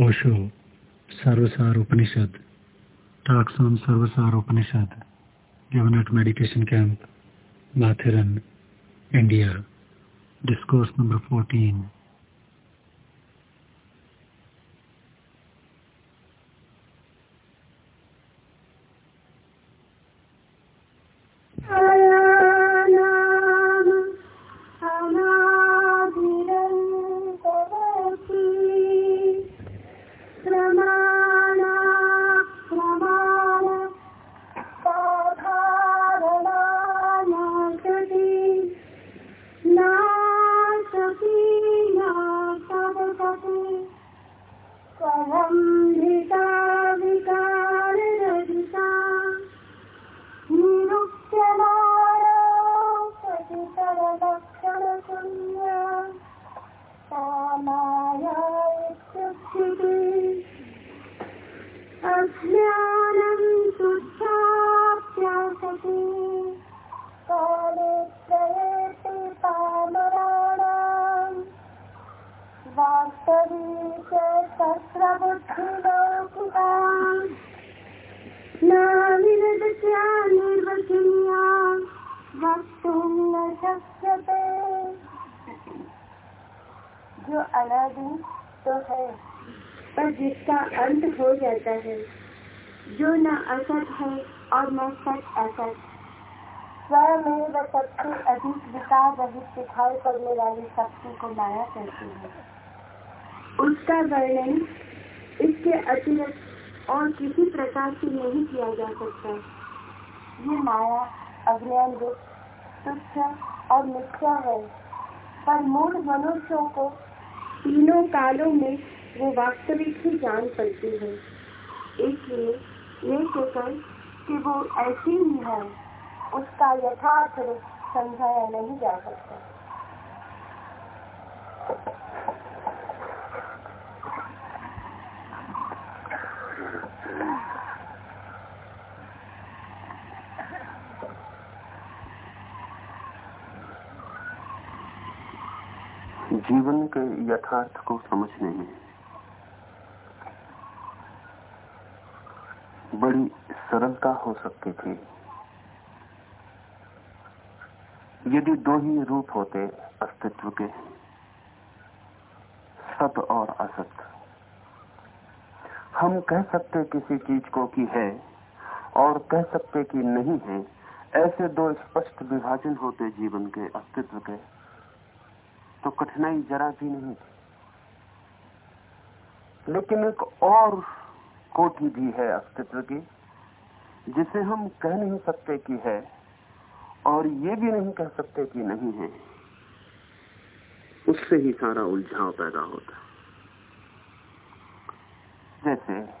Osho Sarvasar Upanishad talks on Sarvasar Upanishad Jagannath meditation camp Matheran India discourse number fourteen वाली शक्ति को माया कहती है। उसका वर्णन इसके अतिरिक्त और किसी प्रकार से नहीं किया जा सकता। ये माया, अज्ञान दुख और मिथ्या है। पर मूल मनुष्यों को तीनों कालों में वो वास्तविक ही जान पड़ती है। इसलिए ये कहकर कि वो ऐसी ही है, उसका यथार्थ रूप समझाया नहीं जा सकता। यथार्थ को समझने में बड़ी सरलता हो सकती थी। यदि दो ही रूप होते अस्तित्व के, सत और असत, हम कह सकते किसी चीज़ को कि है और कह सकते कि नहीं है, ऐसे दो स्पष्ट विभाजन होते जीवन के अस्तित्व के। तो कठिनाई जरा भी नहीं थी। लेकिन एक और कोटि भी है अस्तित्व की, जिसे हम कह नहीं सकते कि है और ये भी नहीं कह सकते कि नहीं है। उससे ही सारा उलझाव पैदा होता। जैसे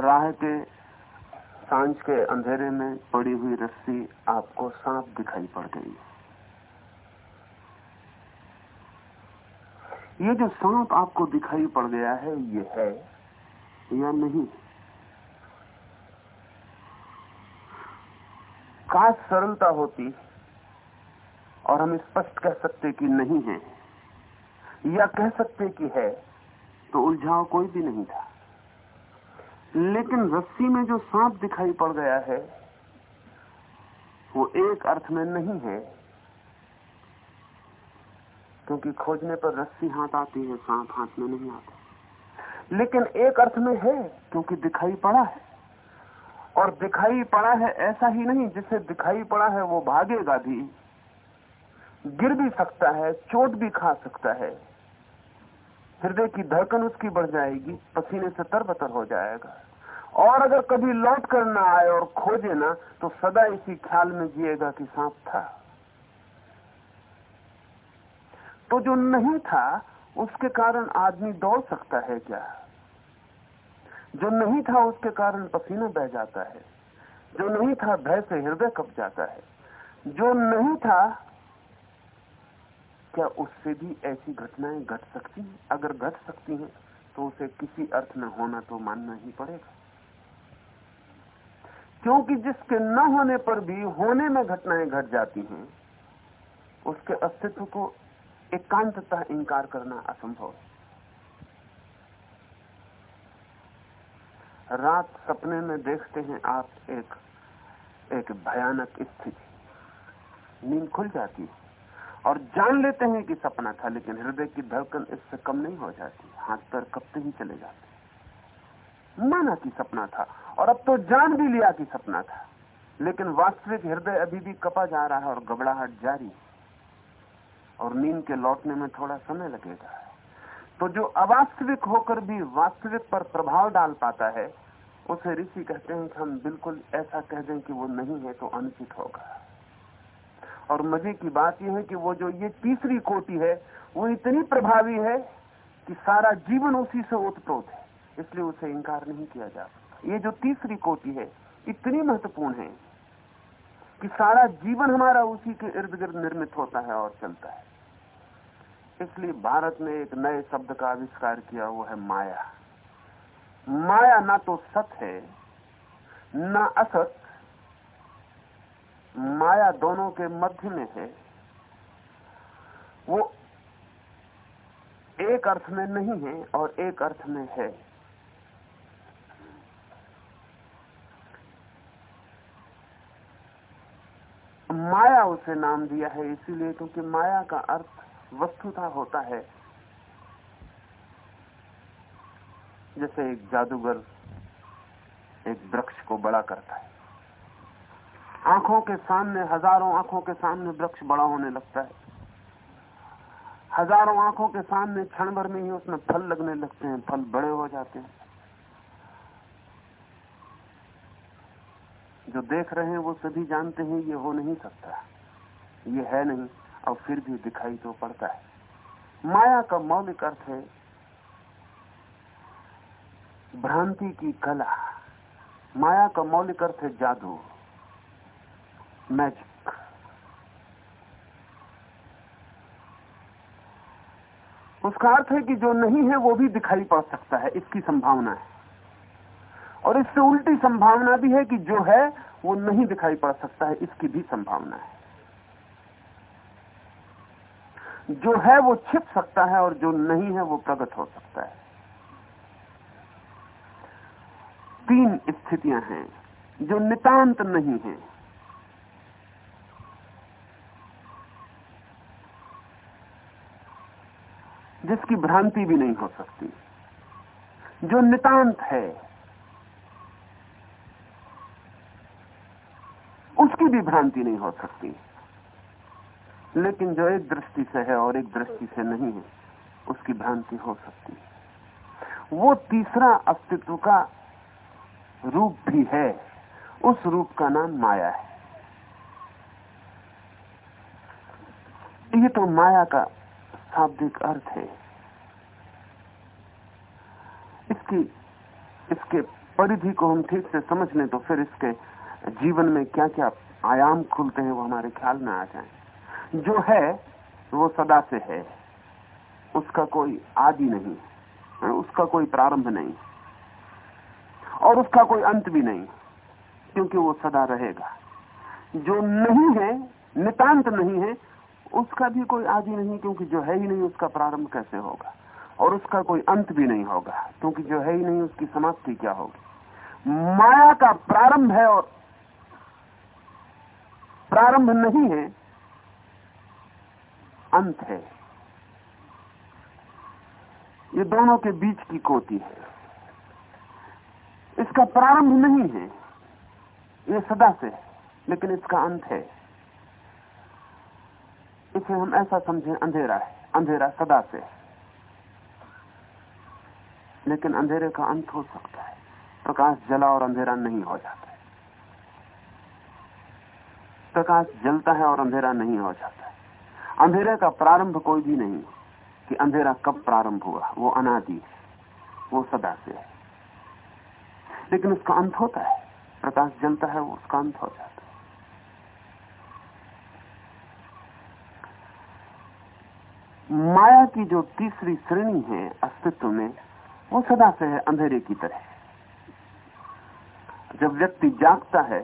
राह के साँझ के अंधेरे में पड़ी हुई रस्सी आपको सांप दिखाई पड़ गई। ये जो सांप आपको दिखाई पड़ गया है, ये है या नहीं? काश सरलता होती और हम स्पष्ट कह सकते कि नहीं है, या कह सकते कि है तो उलझाव कोई भी नहीं था। लेकिन रस्सी में जो सांप दिखाई पड़ गया है, वो एक अर्थ में नहीं है, क्योंकि खोजने पर रस्सी हाथ आती है, सांप हाथ में नहीं आता। लेकिन एक अर्थ में है, क्योंकि दिखाई पड़ा है। और दिखाई पड़ा है ऐसा ही नहीं, जिसे दिखाई पड़ा है वो भागेगा भी, गिर भी सकता है, चोट भी खा सकता है। हृदय की धड़कन उसकी बढ़ जाएगी, पसीने से तरबतर हो जाएगा। और अगर कभी लौट कर ना आए और खोजे ना तो सदा इसी ख्याल में जिएगा कि सांप था। तो जो नहीं था, उसके कारण आदमी दौड़ सकता है क्या? जो नहीं था, उसके कारण पसीना बह जाता है। जो नहीं था, भय से हृदय कप जाता है। जो नहीं था क्या उससे भी ऐसी घटनाएँ घट सकती हैं? अगर घट सकती हैं तो उसे किसी अर्थ में होना तो मानना ही पड़ेगा। क्योंकि जिसके न होने पर भी होने में घटनाएँ घट जाती हैं, उसके अस्तित्व को एकांतता इंकार करना असंभव रात सपने में देखते हैं आप एक एक भयानक स्थिति। नींद खुल जाती है। और जान लेते हैं कि सपना था, लेकिन हृदय की धड़कन इससे कम नहीं हो जाती। हाथ पैर कपते ही चले जाते माना कि सपना था, और अब तो जान भी लिया कि सपना था। लेकिन वास्तविक हृदय अभी भी कपा जा रहा है और घबराहट जारी और नींद के लौटने में थोड़ा समय लगेगा। तो जो अवास्तविक होकर भी वास्तविक पर प्रभाव डाल पाता है, उसे ऋषि कहते हैं कि हम बिल्कुल ऐसा कह दें कि वो नहीं है तो अनुचित होगा। और मज़े की बात यह है कि वो जो ये तीसरी कोटि है, वो इतनी प्रभावी है कि सारा जीवन उसी से ओतप्रोत है, इसलिए उसे इंकार नहीं किया जा सकता। ये जो तीसरी कोटि है, इतनी महत्वपूर्ण है कि सारा जीवन हमारा उसी के इर्द गिर्द निर्मित होता है और चलता है। इसलिए भारत ने एक नए शब्द का आविष्कार किया, वो है माया। माया ना तो सत है, ना असत माया दोनों के मध्य में है, वो एक अर्थ में नहीं है और एक अर्थ में है। माया उसे नाम दिया है, इसीलिए क्योंकि माया का अर्थ वस्तुता होता है। जैसे एक जादूगर एक वृक्ष को बड़ा करता है। आँखों के सामने, हज़ारों आँखों के सामने वृक्ष बड़ा होने लगता है। हज़ारों आँखों के सामने क्षण भर में ही उसमें फल लगने लगते हैं, फल बड़े हो जाते हैं। जो देख रहे हैं, वो सभी जानते हैं, ये हो नहीं सकता। ये है नहीं और फिर भी दिखाई तो पड़ता है। माया का मौलिक अर्थ है, भ्रांति की कला। माया का मौलिक अर्थ है जादू। मैजिक उसका अर्थ है कि जो नहीं है, वो भी दिखाई पड़ सकता है। इसकी संभावना है। और इससे उल्टी संभावना भी है कि जो है, वो नहीं दिखाई पड़ सकता है। इसकी भी संभावना है। जो है, वो छिप सकता है और जो नहीं है, वो प्रकट हो सकता है। तीन स्थितियाँ हैं जो नितांत नहीं है। जिसकी भ्रांति भी नहीं हो सकती, जो नितांत है, उसकी भी भ्रांति नहीं हो सकती। लेकिन जो एक दृष्टि से है और एक दृष्टि से नहीं है, उसकी भ्रांति हो सकती है। वो तीसरा अस्तित्व का रूप भी है, उस रूप का नाम माया है। ये तो माया का शाब्दिक अर्थ है। इसकी, इसके परिधि को हम ठीक से समझ लें तो फिर इसके जीवन में क्या क्या आयाम खुलते हैं वो हमारे ख्याल में आ जाए। जो है, वो सदा से है। उसका कोई आदि नहीं उसका कोई प्रारंभ नहीं। और उसका कोई अंत भी नहीं, क्योंकि वो सदा रहेगा। जो नहीं है, नितांत नहीं है उसका भी कोई आदि नहीं, क्योंकि जो है ही नहीं, उसका प्रारंभ कैसे होगा? और उसका कोई अंत भी नहीं होगा, क्योंकि जो है ही नहीं, उसकी समाप्ति क्या होगी? माया का प्रारंभ है और प्रारंभ नहीं है, अंत है। ये दोनों के बीच की कोती है। इसका प्रारंभ नहीं है, ये सदा से लेकिन इसका अंत है। इसे हम ऐसा समझें, अंधेरा है। अंधेरा सदा से है। लेकिन अंधेरे का अंत हो सकता है। प्रकाश जला और अंधेरा नहीं हो जाता प्रकाश जलता है और अंधेरा नहीं हो जाता अंधेरे का प्रारंभ कोई भी नहीं कि अंधेरा कब प्रारंभ हुआ। वो अनादि है। वो सदा से है। लेकिन उसका अंत होता है। प्रकाश जलता है उसका अंत हो जाता है। माया की जो तीसरी श्रेणी है अस्तित्व में, वो सदा से है अंधेरे की तरह जब व्यक्ति जागता है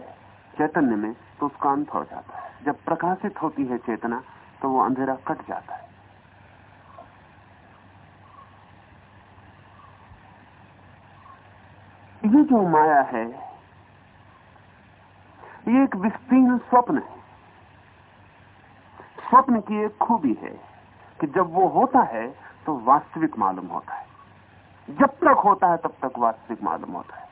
चैतन्य में तो उसका अंत हो जाता है। जब प्रकाशित होती है चेतना तो वो अंधेरा कट जाता है। ये जो माया है, ये एक विस्तीर्ण स्वप्न है। स्वप्न की एक खूबी है। कि जब वो होता है तो वास्तविक मालूम होता है। जब तक होता है, तब तक वास्तविक मालूम होता है।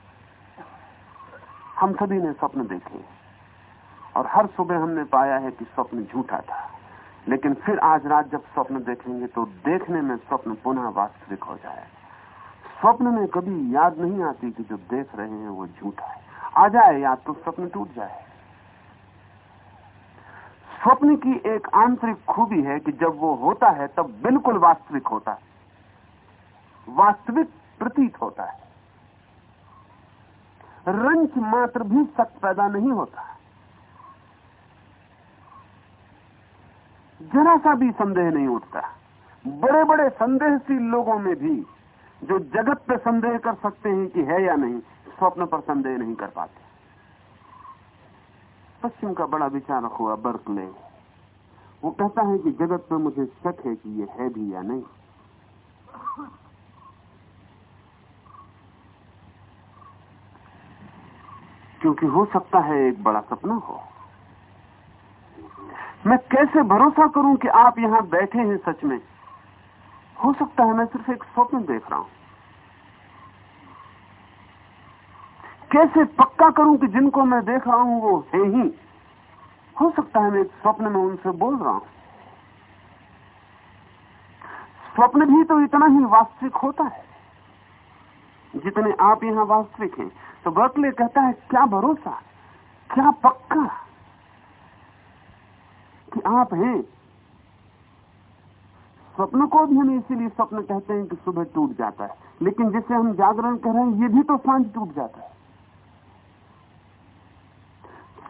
हम सभी ने स्वप्न देखे और हर सुबह हमने पाया है कि स्वप्न झूठा था। लेकिन फिर आज रात जब स्वप्न देखेंगे तो देखने में स्वप्न पुनः वास्तविक हो जाए। स्वप्न में कभी याद नहीं आती कि जो देख रहे हैं, वो झूठा है। आ जाए याद तो स्वप्न टूट जाए। स्वप्न की एक आंतरिक खूबी है कि जब वो होता है, तब बिल्कुल वास्तविक होता है। वास्तविक प्रतीत होता है। रंच मात्र भी सक पैदा नहीं होता। जरा सा भी संदेह नहीं उठता। बड़े बड़े संदेहशील लोगों में भी जो जगत पे संदेह कर सकते हैं कि है या नहीं, स्वप्न पर संदेह नहीं कर पाते। पश्चिम का बड़ा विचारक हुआ बर्कले वो कहता है कि जगत पे मुझे शक है कि ये है भी या नहीं। क्योंकि हो सकता है एक बड़ा सपना हो। मैं कैसे भरोसा करूँ कि आप यहाँ बैठे हैं सच में? हो सकता है मैं सिर्फ़ एक स्वप्न देख रहा हूँ। कैसे पक्का करूँ कि जिनको मैं देख रहा हूँ वो है ही? हो सकता है मैं स्वप्न में उनसे बोल रहा हूँ। स्वप्न भी तो इतना ही वास्तविक होता है, जितने आप यहाँ वास्तविक हैं। तो बर्कले कहता है, क्या भरोसा? क्या पक्का कि आप हैं? स्वप्न को भी हम इसीलिए स्वप्न कहते हैं कि सुबह टूट जाता है। लेकिन जिसे हम जागरण कर रहे हैं, ये भी तो साँझ टूट जाता है।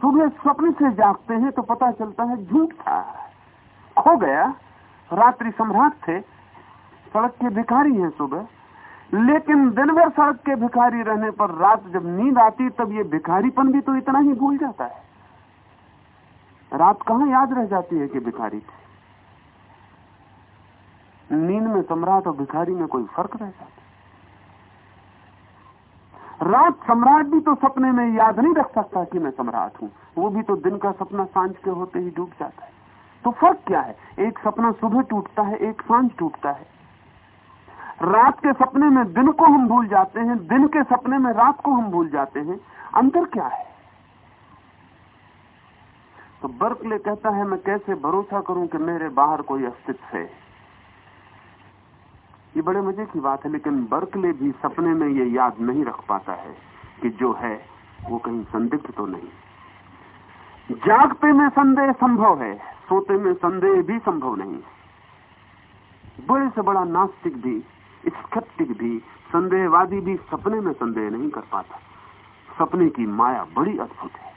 सुबह स्वप्न से जागते हैं तो पता चलता है झूठ था। खो गया। रात्रि सम्राट थे। सड़क के भिखारी हैं सुबह। लेकिन दिन भर सड़क के भिखारी रहने पर रात जब नींद आती, तब ये भिखारीपन भी तो इतना ही भूल जाता है। रात कहाँ याद रह जाती है कि भिखारी थे? नींद में सम्राट और भिखारी में कोई फ़र्क रह जाता रात सम्राट भी तो सपने में याद नहीं रख सकता कि मैं सम्राट हूँ। वो भी तो दिन का सपना साँझ के होते ही डूब जाता है। तो फ़र्क क्या है? एक सपना सुबह टूटता है, एक साँझ टूटता है। रात के सपने में दिन को हम भूल जाते हैं, दिन के सपने में रात को हम भूल जाते हैं। अंतर क्या है? तो बर्कले कहता है, मैं कैसे भरोसा करूँ कि मेरे बाहर कोई अस्तित्व है? ये बड़े मज़े की बात है, लेकिन बर्कले भी सपने में ये याद नहीं रख पाता है कि जो है, वो कहीं संदिग्ध तो नहीं। जागते में संदेह संभव है, सोते में संदेह भी संभव नहीं। बड़े से बड़ा नास्तिक भी, स्केप्टिक भी, संदेहवादी भी सपने में संदेह नहीं कर पाता। सपने की माया बड़ी अद्भुत है।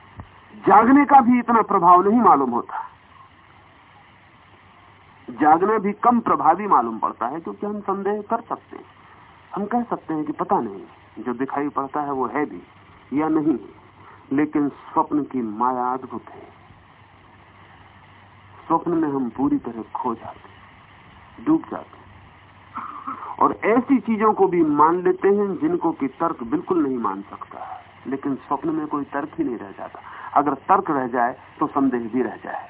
जागने का भी इतना प्रभाव नहीं मालूम होता। जागना भी कम प्रभावी मालूम पड़ता है, क्योंकि हम संदेह कर सकते हैं। हम कह सकते हैं कि पता नहीं, जो दिखाई पड़ता है वो है भी या नहीं, लेकिन स्वप्न की माया अद्भुत है। स्वप्न में हम पूरी तरह खो जाते डूब जाते और ऐसी चीज़ों को भी मान लेते हैं जिनको कि तर्क बिल्कुल नहीं मान सकता। लेकिन स्वप्न में कोई तर्क ही नहीं रह जाता। अगर तर्क रह जाए तो संदेह भी रह जाए।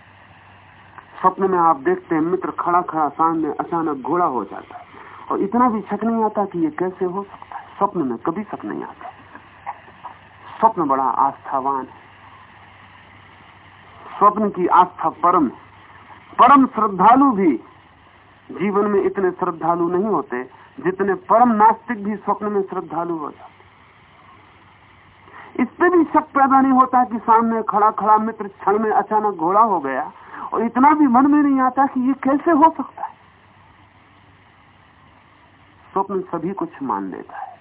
स्वप्न में आप देखते हैं, मित्र खड़ा खड़ा सामने अचानक घोड़ा हो जाता है। और इतना भी शक नहीं आता कि ये कैसे हो स्वप्न में कभी शक नहीं आता स्वप्न बड़ा आस्थावान है। स्वप्न की आस्था परम परम श्रद्धालु भी जीवन में इतने श्रद्धालु नहीं होते जितने परम नास्तिक भी स्वप्न में श्रद्धालु हो जाते इससे भी शक पैदा नहीं होता कि सामने खड़ा खड़ा मित्र क्षण में अचानक घोड़ा हो गया। और इतना भी मन में नहीं आता कि ये कैसे हो सकता है? स्वप्न सभी कुछ मान लेता है।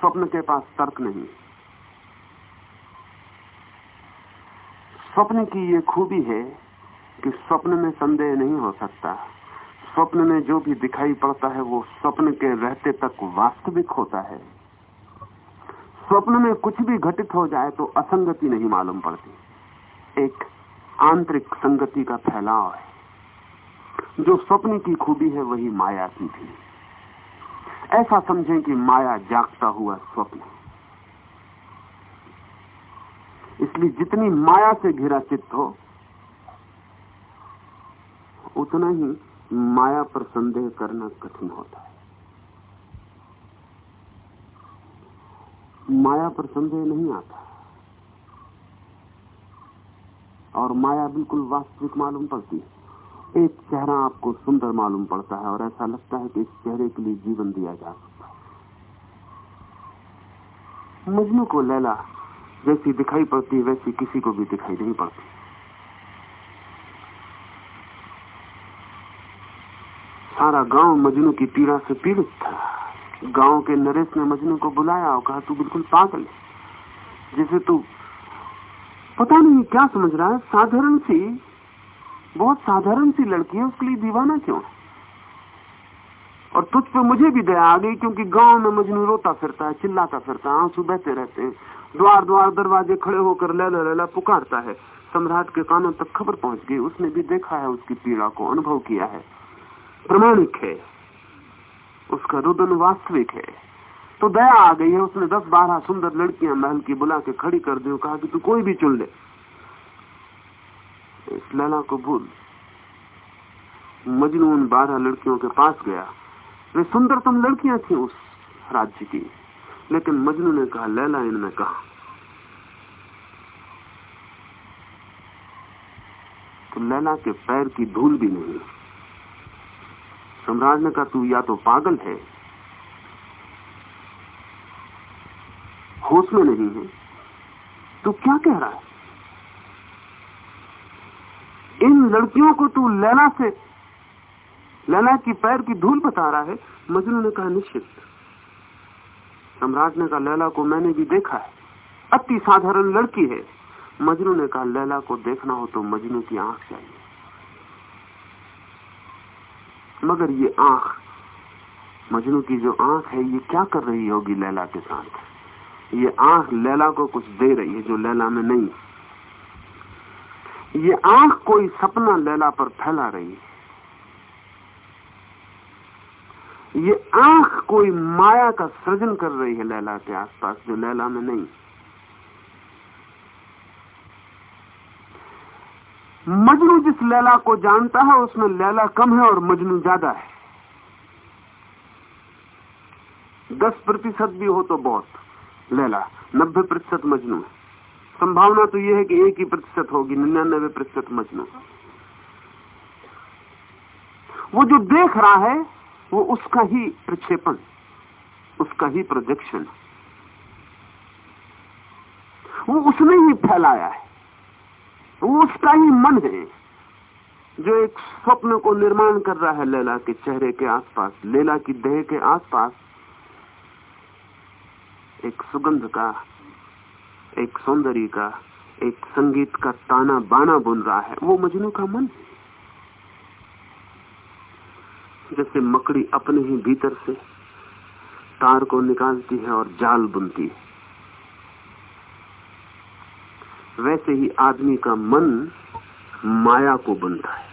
स्वप्न के पास तर्क नहीं। स्वप्न की ये खूबी है कि स्वप्न में संदेह नहीं हो सकता। स्वप्न में जो भी दिखाई पड़ता है, वो स्वप्न के रहते तक वास्तविक होता है। स्वप्न में कुछ भी घटित हो जाए तो असंगति नहीं मालूम पड़ती। एक आंतरिक संगति का फैलाव है। जो स्वप्न की खूबी है, वही माया की भी। ऐसा समझें कि माया जागता हुआ स्वप्न इसलिए जितनी माया से घिरा चित्त हो, उतना ही माया पर संदेह करना कठिन होता है। माया पर संदेह नहीं आता। और माया बिल्कुल वास्तविक मालूम पड़ती है। एक चेहरा आपको सुंदर मालूम पड़ता है और ऐसा लगता है कि इस चेहरे के लिए जीवन दिया जा सकता है। मजनू को लैला जैसी दिखाई पड़ती, वैसी किसी को भी दिखाई नहीं पड़ती। सारा गाँव मजनू की पीड़ा से पीड़ित था। गाँव के नरेश ने मजनू को बुलाया और कहा, तू बिल्कुल पागल है। जैसे तू पता नहीं क्या समझ रहा है, साधारण सी, बहुत साधारण सी लड़की है उसके लिए दीवाना क्यों? और तुझ पे मुझे भी दया आ गई क्योंकि गाँव में मजनू रोता फिरता है, चिल्लाता फिरता है, आँसू बहते रहते हैं। द्वार द्वार दरवाजे खड़े होकर लैला लैला पुकारता है। सम्राट के कानों तक खबर पहुँच गई, उसने भी देखा है उसकी पीड़ा को, अनुभव किया है। प्रमाणिक है, उसका रुदन वास्तविक है। तो दया आ गई है, उसने दस बारह सुंदर लड़कियाँ महल की बुला के खड़ी कर दी कहा कि तू कोई भी चुन ले। इस लैला को भूल मजनू उन बारह लड़कियों के पास गया। वे सुंदरतम लड़कियाँ थी उस राज्य की। लेकिन मजनू ने कहा, लैला इनमें कहा? तो लैला के पैर की धूल भी नहीं। सम्राट ने कहा, तू या तो पागल है होश में नहीं है। तू क्या कह रहा है? इन लड़कियों को तू लैला से लैला की पैर की धूल बता रहा है, मजनू ने कहा निश्चित। सम्राट ने कहा, लैला को मैंने भी देखा है। अति साधारण लड़की है। मजनू ने कहा, लैला को देखना हो तो मजनू की आँख चाहिए। मगर ये आँख, मजनू की जो आँख है, ये क्या कर रही होगी लैला के साथ? ये आँख लैला को कुछ दे रही है जो लैला में नहीं ये आँख कोई सपना लैला पर फैला रही है। ये आँख कोई माया का सृजन कर रही है लैला के आसपास जो लैला में नहीं मजनू जिस लैला को जानता है, उसमें लैला कम है और मजनू ज़्यादा है। दस प्रतिशत भी हो तो बहुत। लैला नब्बे प्रतिशत मजनू संभावना तो यह है कि एक ही प्रतिशत होगी, निन्यानबे प्रतिशत मजनू। वो जो देख रहा है, वो उसका ही प्रक्षेपण, उसका ही प्रोजेक्शन वो उसने ही फैलाया है। वो उसका ही मन है, जो एक स्वप्न को निर्माण कर रहा है, लैला के चेहरे के आसपास, लैला की देह के आसपास। एक सुगंध का, एक सौंदर्य का, एक संगीत का ताना बाना बुन रहा है। वो मजनू का मन जैसे मकड़ी अपने ही भीतर से तार को निकालती है और जाल बुनती है। वैसे ही आदमी का मन माया को बुनता है।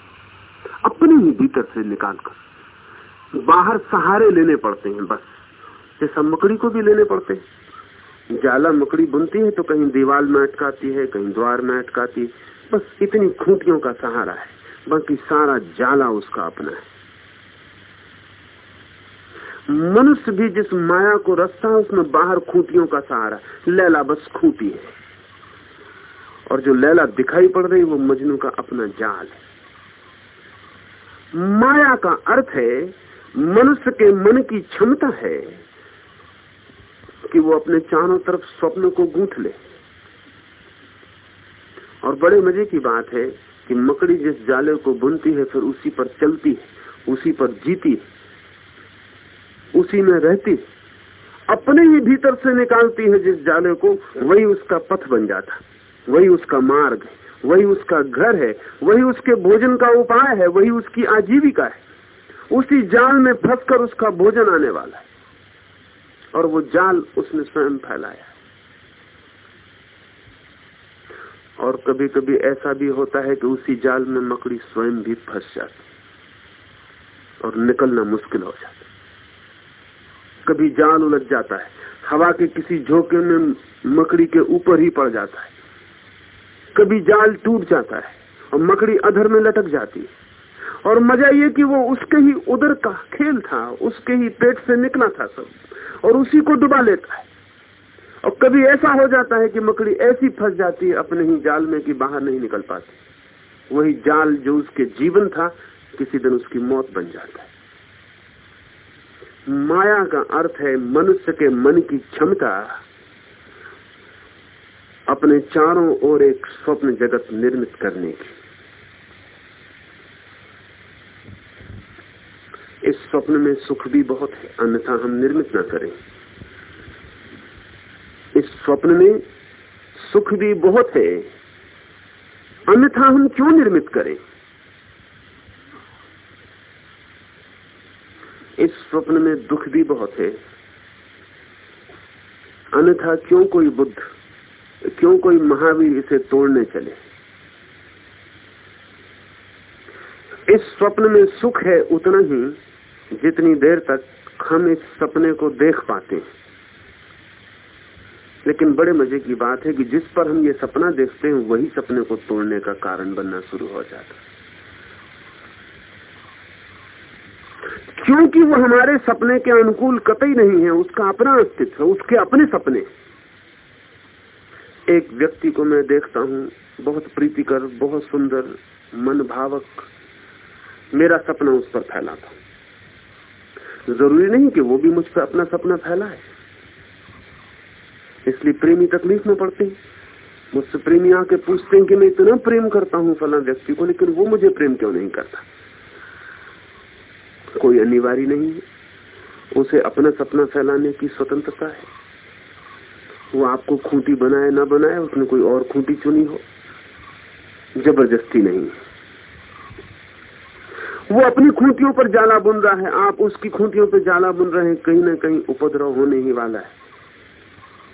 अपने ही भीतर से निकालकर बाहर सहारे लेने पड़ते हैं बस। जैसा मकड़ी को भी लेने पड़ते जाला मकड़ी बुनती है तो कहीं दीवार में अटकाती है, कहीं द्वार में अटकाती है। बस इतनी खूंटियों का सहारा है, बाकी सारा जाला उसका अपना है। मनुष्य भी जिस माया को रस्ता है, उसमें बाहर खूंटियों का सहारा, लैला बस खूंटी है। और जो लैला दिखाई पड़ रही वो मजनू का अपना जाल है। माया का अर्थ है, मनुष्य के मन की क्षमता है कि वो अपने चारों तरफ़ स्वप्न को गूंथ ले। और बड़े मज़े की बात है कि मकड़ी जिस जाले को बुनती है, फिर उसी पर चलती है, उसी पर जीती है, उसी में रहती है, अपने ही भीतर से निकालती है जिस जाले को, वही उसका पथ बन जाता, वही उसका मार्ग है, वही उसका घर है, वही उसके भोजन का उपाय है, वही उसकी आजीविका है, उसी जाल में फंसकर उसका भोजन आने वाला है। और वो जाल उसने स्वयं फैलाया। और कभी कभी ऐसा भी होता है कि उसी जाल में मकड़ी स्वयं भी फंस जाती और निकलना मुश्किल हो जाता कभी जाल उलझ जाता है, हवा के किसी झोंके में मकड़ी के ऊपर ही पड़ जाता है। कभी जाल टूट जाता है और मकड़ी अधर में लटक जाती है। और मज़ा ये कि वो उसके ही उधर का खेल था, उसके ही पेट से निकला था सब। और उसी को डुबा लेता है। और कभी ऐसा हो जाता है कि मकड़ी ऐसी फंस जाती है, अपने ही जाल में कि बाहर नहीं निकल पाती। वही जाल जो उसके जीवन था, किसी दिन उसकी मौत बन जाता है। माया का अर्थ है मनुष्य के मन की क्षमता। अपने चारों ओर एक स्वप्न जगत निर्मित करने की। इस स्वप्न में सुख भी बहुत है, अन्यथा हम निर्मित ना करें। इस स्वप्न में सुख भी बहुत है, अन्यथा हम क्यों निर्मित करें? इस स्वप्न में दुख भी बहुत है, अन्यथा क्यों कोई बुद्ध, क्यों कोई महावीर इसे तोड़ने चले? इस स्वप्न में सुख है उतना ही जितनी देर तक हम इस सपने को देख पाते हैं। लेकिन बड़े मज़े की बात है कि जिस पर हम ये सपना देखते हैं, वही सपने को तोड़ने का कारण बनना शुरू हो जाता क्योंकि वो हमारे सपने के अनुकूल कतई नहीं है, उसका अपना अस्तित्व है, उसके अपने सपने। एक व्यक्ति को मैं देखता हूँ, बहुत प्रीतिकर, बहुत सुंदर मन भावक मेरा सपना उस पर फैला था। ज़रूरी नहीं कि वो भी मुझ पर अपना सपना फैला है इसलिए प्रेमी तकलीफ़ में पड़ते हैं। मुझसे प्रेमी आके पूछते हैं कि मैं इतना प्रेम करता हूँ फला व्यक्ति को, लेकिन वो मुझे प्रेम क्यों नहीं करता? कोई अनिवार्य नहीं है। उसे अपना सपना फैलाने की स्वतंत्रता है। वो आपको खूंटी बनाए ना बनाए, उसने कोई और खूंटी चुनी हो। ज़बरदस्ती नहीं वो अपनी खूंटियों पर जाला बुन रहा है। आप उसकी खूंटियों पर जाला बुन रहे हैं। कहीं ना कहीं उपद्रव होने ही वाला है।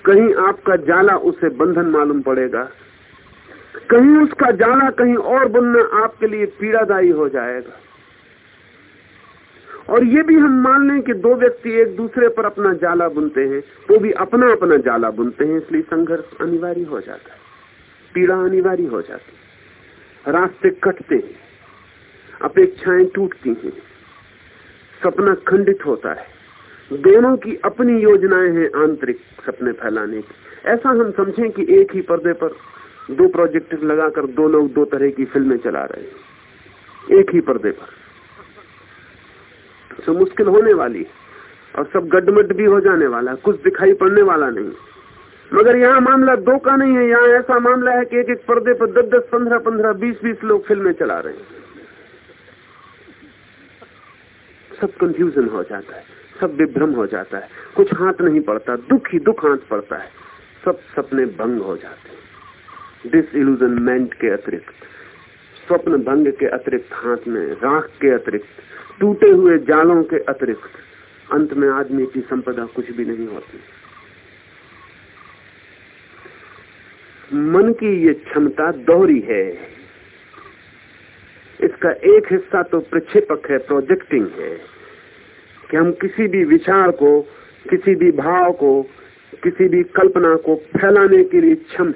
कहीं आपका जाला उसे बंधन मालूम पड़ेगा। कहीं उसका जाला कहीं और बुनना आपके लिए पीड़ादायी हो जाएगा। और ये भी हम मान लें कि दो व्यक्ति एक दूसरे पर अपना जाला बुनते हैं तो भी अपना अपना जाला बुनते हैं, इसलिए संघर्ष अनिवार्य हो जाता है। पीड़ा अनिवार्य हो जाती है। रास्ते कटते हैं। अपेक्षाएँ टूटती हैं। सपना खंडित होता है। दोनों की अपनी योजनाएँ हैं आंतरिक सपने फैलाने की। ऐसा हम समझें कि एक ही पर्दे पर दो प्रोजेक्टर लगाकर दो लोग दो तरह की फ़िल्में चला रहे हैं। एक ही पर्दे पर। तो मुश्किल होने वाली और सब गडमड भी हो जाने वाला कुछ दिखाई पड़ने वाला नहीं। मगर यहाँ मामला दो का नहीं है। यहाँ ऐसा मामला है कि एक एक पर्दे पर दस दस पंद्रह पंद्रह बीस बीस लोग फ़िल्में चला रहे हैं। सब कंफ्यूजन हो जाता है, सब विभ्रम हो जाता है। कुछ हाथ नहीं पड़ता, दुख ही दुख हाथ पड़ता है। सब सपने भंग हो जाते हैं। डिस इल्यूजनमेंट के अतिरिक्त, स्वप्न भंग के अतिरिक्त हाथ में, राख के अतिरिक्त, टूटे हुए जालों के अतिरिक्त, अंत में आदमी की संपदा कुछ भी नहीं होती। मन की ये क्षमता दोहरी है। इसका एक हिस्सा तो प्रक्षेपक है प्रोजेक्टिंग है। कि हम किसी भी विचार को, किसी भी भाव को, किसी भी कल्पना को फैलाने के लिए क्षम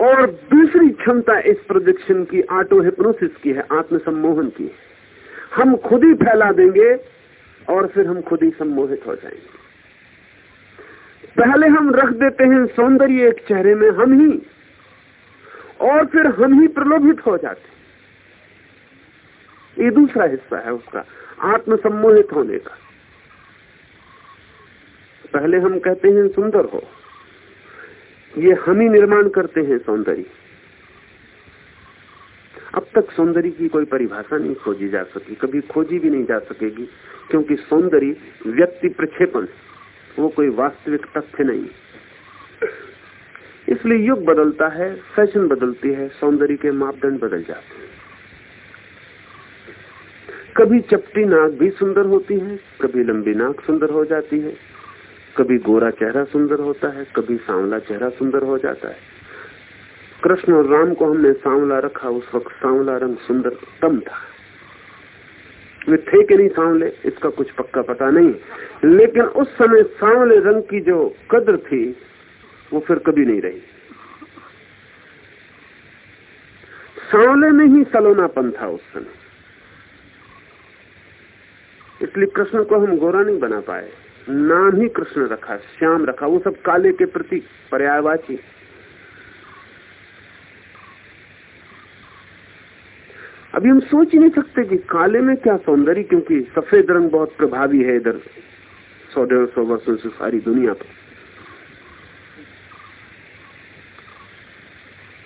और दूसरी क्षमता इस प्रोजेक्शन की ऑटो हिप्नोसिस की है, आत्मसम्मोहन की है। हम खुद ही फैला देंगे और फिर हम खुद ही सम्मोहित हो जाएँगे। पहले हम रख देते हैं सौंदर्य एक चेहरे में, हम ही और फिर हम ही प्रलोभित हो जाते ये दूसरा हिस्सा है उसका, आत्मसम्मोहित होने का। पहले हम कहते हैं सुंदर हो। ये हम ही निर्माण करते हैं सौंदर्य। अब तक सौंदर्य की कोई परिभाषा नहीं खोजी जा सकी, कभी खोजी भी नहीं जा सकेगी, क्योंकि सौंदर्य व्यक्ति प्रक्षेपण, वो कोई वास्तविक तथ्य नहीं। इसलिए युग बदलता है, फ़ैशन बदलती है, सौंदर्य के मापदंड बदल जाते हैं। कभी चपटी नाक भी सुंदर होती है, कभी लंबी नाक सुंदर हो जाती है, कभी गोरा चेहरा सुंदर होता है, कभी सांवला चेहरा सुंदर हो जाता है। कृष्ण और राम को हमने सांवला रखा, उस वक्त सांवला रंग सुंदर तम था। वे थे कि नहीं सांवले, इसका कुछ पक्का पता नहीं। लेकिन उस समय सांवले रंग की जो कद्र थी वो फिर कभी नहीं रही। सांवले में ही सलोनापन था उस समय। इसलिए कृष्ण को हम गोरा नहीं बना पाए। नाम ही कृष्ण रखा, श्याम रखा, वो सब काले के प्रति पर्यायवाची। अभी हम सोच ही नहीं सकते कि काले में क्या सौंदर्य, क्योंकि सफ़ेद रंग बहुत प्रभावी है इधर। सौ डेढ़ सौ वर्षों से सारी दुनिया पर।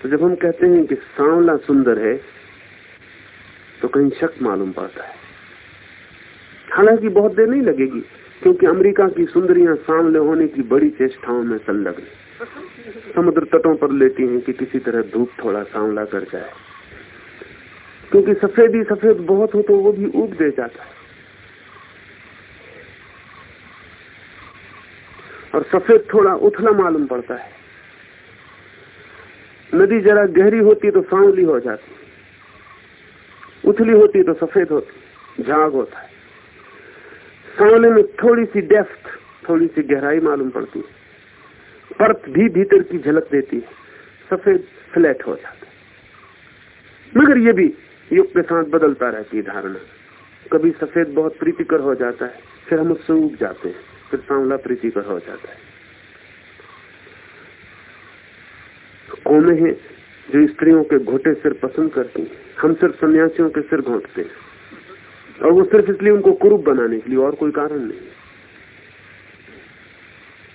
तो जब हम कहते हैं कि सांवला सुंदर है तो कहीं शक मालूम पड़ता है। हालाँकि बहुत देर नहीं लगेगी, क्योंकि अमेरिका की सुंदरियाँ सांवले होने की बड़ी चेष्टाओं में संलग्न समुद्र तटों पर लेती हैं कि किसी तरह धूप थोड़ा सांवला कर जाए। क्योंकि सफ़ेद सफ़ेद बहुत हो तो वो भी उग दे जाता है। और सफ़ेद थोड़ा उथला मालूम पड़ता है। नदी जरा गहरी होती तो सांवली हो जाती। उथली होती तो सफ़ेद होती झाग होता है। सांवले में थोड़ी सी डेफ्थ थोड़ी सी गहराई मालूम पड़ती है। परत भी भीतर की झलक देती है, सफ़ेद फ्लैट हो जाता है। मगर ये भी युग के साथ बदलता रहती है धारणा। कभी सफ़ेद बहुत प्रीतिकर हो जाता है, फिर हम उससे उग जाते हैं, फिर सांवला प्रीतिकर हो जाता है। कौमे हैं, जो स्त्रियों के घोटे सिर पसंद करती हैं। हम सिर्फ़ सन्यासियों के सिर घोटते हैं। और वो सिर्फ़ इसलिए उनको कुरूप बनाने के लिए और कोई कारण नहीं।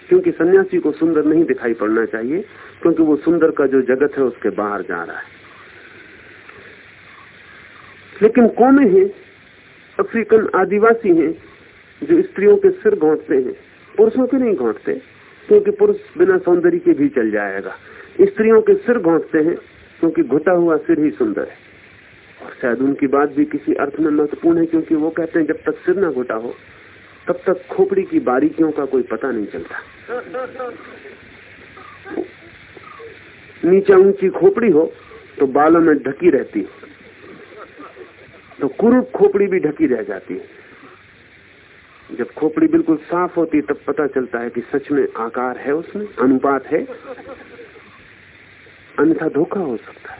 क्योंकि सन्यासी को सुंदर नहीं दिखाई पड़ना चाहिए, क्योंकि वो सुंदर का जो जगत है, उसके बाहर जा रहा है। लेकिन कौमे हैं, अफ्रीकन आदिवासी हैं, जो स्त्रियों के सिर घोटते हैं। पुरुषों के नहीं घोटते, क्योंकि पुरुष बिना सौंदर्य के भी चल जाएगा। स्त्रियों के सिर घोटते हैं, क्योंकि घुटा हुआ सिर ही सुंदर है। और शायद उनकी बात भी किसी अर्थ में महत्वपूर्ण है, क्योंकि वो कहते हैं, जब तक सिर ना घुटा हो, तब तक खोपड़ी की बारीकियों का कोई पता नहीं चलता। नीचे ऊँची खोपड़ी हो तो बालों में ढकी रहती है तो कुरूप खोपड़ी भी ढकी रह जाती है। जब खोपड़ी बिल्कुल साफ़ होती तब पता चलता है कि सच में आकार है उसमें, अनुपात है। अन्यथा धोखा हो सकता है।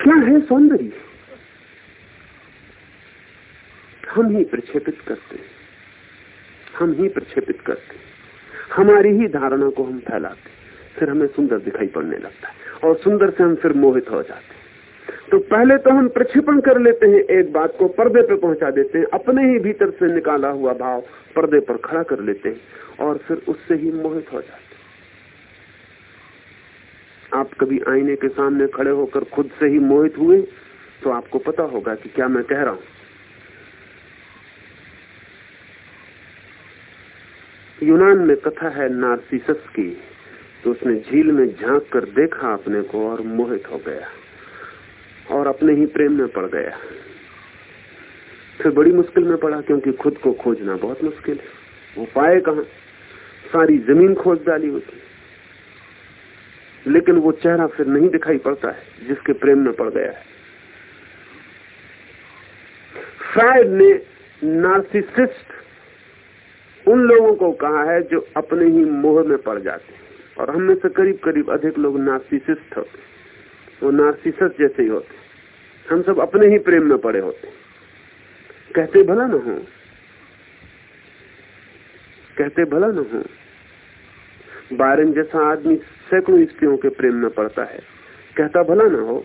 क्या है सौंदर्य? हम ही प्रक्षेपित करते हैं। हम ही प्रक्षेपित करते हमारी ही धारणा को हम फैलाते फिर हमें सुंदर दिखाई पड़ने लगता है और सुंदर से हम फिर मोहित हो जाते तो पहले तो हम प्रक्षेपण कर लेते हैं, एक बात को पर्दे पर पहुँचा देते हैं, अपने ही भीतर से निकाला हुआ भाव पर्दे पर खड़ा कर लेते हैं और फिर उससे ही मोहित हो जाते आप कभी आईने के सामने खड़े होकर खुद से ही मोहित हुए तो आपको पता होगा कि क्या मैं कह रहा हूँ। यूनान में कथा है नार्सिसस की तो उसने झील में झाँक कर देखा अपने को और मोहित हो गया, और अपने ही प्रेम में पड़ गया। फिर बड़ी मुश्किल में पड़ा, क्योंकि खुद को खोजना बहुत मुश्किल है। वो पाए कहा? सारी ज़मीन खोज डाली होती। लेकिन वो चेहरा फिर नहीं दिखाई पड़ता है, जिसके प्रेम में पड़ गया है। फ्राइड ने नार्सिसिस्ट उन लोगों को कहा है जो अपने ही मोह में पड़ जाते हैं। और हम में से करीब करीब अधिक लोग नार्सिसिस्ट होते वो नार्सिसस जैसे ही होते हम सब अपने ही प्रेम में पड़े होते कहते भला न हो। कहते भला न हो। बायरन जैसा आदमी सैकड़ों स्त्रियों के प्रेम में पड़ता है, कहता भला ना हो।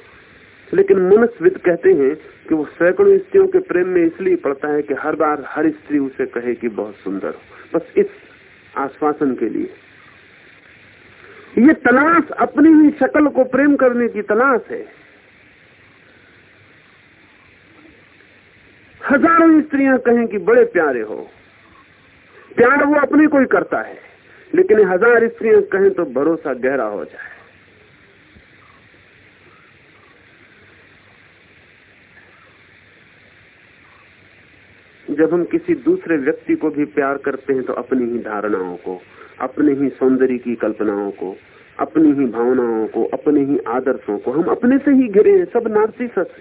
लेकिन मनुष्यविद कहते हैं कि वो सैकड़ों स्त्रियों के प्रेम में इसलिए पड़ता है कि हर बार हर स्त्री उसे कहे कि बहुत सुंदर हो। बस इस आश्वासन के लिए। ये तलाश, अपनी ही शक्ल को प्रेम करने की तलाश है। हज़ारों स्त्रियाँ कहें कि बड़े प्यारे हो। प्यार वो अपने को ही करता है। लेकिन हज़ार स्त्रियाँ कहें तो भरोसा गहरा हो जाए। जब हम किसी दूसरे व्यक्ति को भी प्यार करते हैं तो अपनी ही धारणाओं को, अपने ही सौंदर्य की कल्पनाओं को, अपनी ही भावनाओं को, अपने ही आदर्शों को हम अपने से ही घिरे हैं, सब नार्सिसस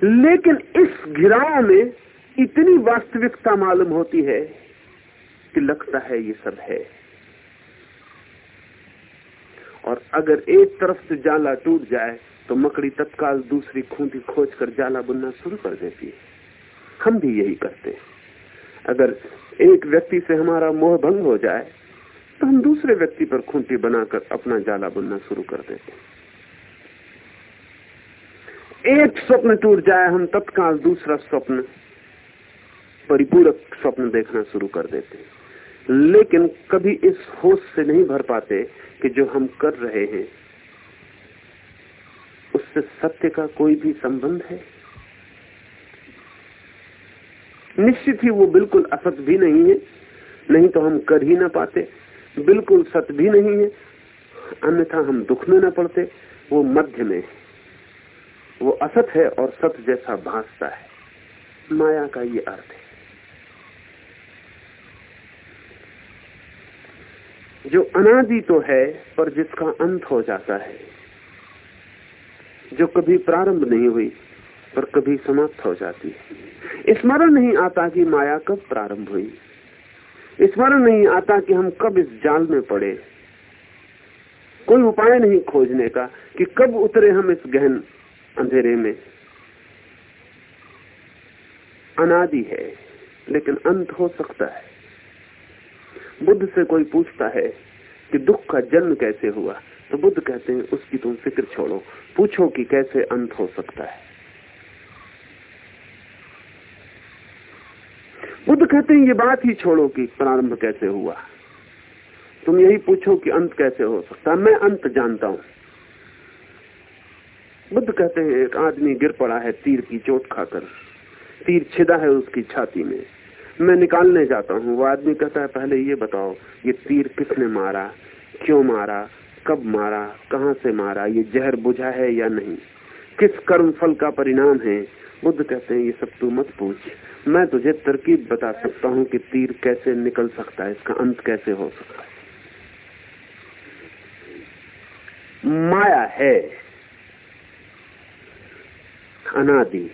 लेकिन इस घिराव में इतनी वास्तविकता मालूम होती है कि लगता है ये सब है। और अगर एक तरफ़ से जाला टूट जाए तो मकड़ी तत्काल दूसरी खूंटी खोज कर जाला बुनना शुरू कर देती है। हम भी यही करते हैं। अगर एक व्यक्ति से हमारा मोह भंग हो जाए तो हम दूसरे व्यक्ति पर खूंटी बनाकर अपना जाला बुनना शुरू कर देते हैं। एक स्वप्न टूट जाए, हम तत्काल दूसरा स्वप्न परिपूरक स्वप्न देखना शुरू कर देते हैं। लेकिन कभी इस होश से नहीं भर पाते कि जो हम कर रहे हैं, उससे सत्य का कोई भी संबंध है? निश्चित ही वो बिल्कुल असत भी नहीं है, नहीं तो हम कर ही ना पाते, बिल्कुल सत्य भी नहीं है। अन्यथा हम दुख में न पड़ते, वो मध्य में है। वो असत है और सत्य जैसा भासता है। माया का ये अर्थ है। जो अनादि तो है, पर जिसका अंत हो जाता है। जो कभी प्रारंभ नहीं हुई, पर कभी समाप्त हो जाती है। स्मरण नहीं आता कि माया कब प्रारंभ हुई। स्मरण नहीं आता कि हम कब इस जाल में पड़े। कोई उपाय नहीं खोजने का कि कब उतरे हम इस गहन अंधेरे में। अनादि है, लेकिन अंत हो सकता है। बुद्ध से कोई पूछता है कि दुख का जन्म कैसे हुआ तो बुद्ध कहते हैं, उसकी तुम फ़िक्र छोड़ो। पूछो कि कैसे अंत हो सकता है। बुद्ध कहते हैं, ये बात ही छोड़ो कि प्रारंभ कैसे हुआ। तुम यही पूछो कि अंत कैसे हो सकता मैं अंत जानता हूँ। बुद्ध कहते हैं, एक आदमी गिर पड़ा है, तीर की चोट खाकर। तीर छिदा है उसकी छाती में। मैं निकालने जाता हूँ। वो आदमी कहता है, पहले ये बताओ, ये तीर किसने मारा? क्यों मारा? कब मारा? कहाँ से मारा? ये जहर बुझा है या नहीं? किस कर्म फल का परिणाम है? बुद्ध कहते हैं, ये सब तू मत पूछ। मैं तुझे तरकीब बता सकता हूँ कि तीर कैसे निकल सकता है, इसका अंत कैसे हो सकता है। माया है, अनादि।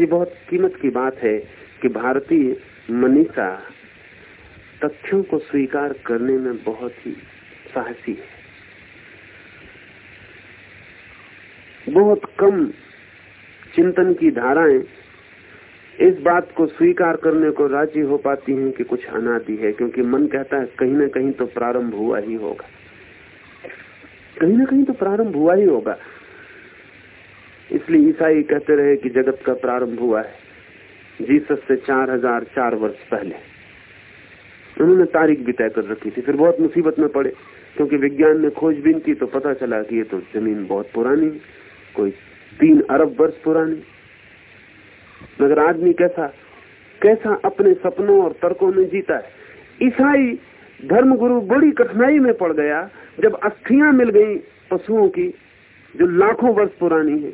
ये बहुत कीमत की बात है। कि भारतीय मनीषा तथ्यों को स्वीकार करने में बहुत ही साहसी है। बहुत कम चिंतन की धाराएँ इस बात को स्वीकार करने को राज़ी हो पाती हैं कि कुछ अनादि है, क्योंकि मन कहता है कहीं ना कहीं तो प्रारंभ हुआ ही होगा। कहीं ना कहीं तो प्रारंभ हुआ ही होगा। इसलिए ईसाई कहते रहे कि जगत का प्रारंभ हुआ है। जीसस से चार हज़ार चार वर्ष पहले। उन्होंने तारीख भी तय कर रखी थी, फिर बहुत मुसीबत में पड़े। क्योंकि विज्ञान ने खोजबीन की तो पता चला कि ये तो ज़मीन बहुत पुरानी, कोई तीन अरब वर्ष पुरानी। मगर आदमी कैसा कैसा अपने सपनों और तर्कों में जीता है। ईसाई धर्मगुरु बड़ी कठिनाई में पड़ गया, जब अस्थियाँ मिल गई पशुओं की, जो लाखों वर्ष पुरानी है।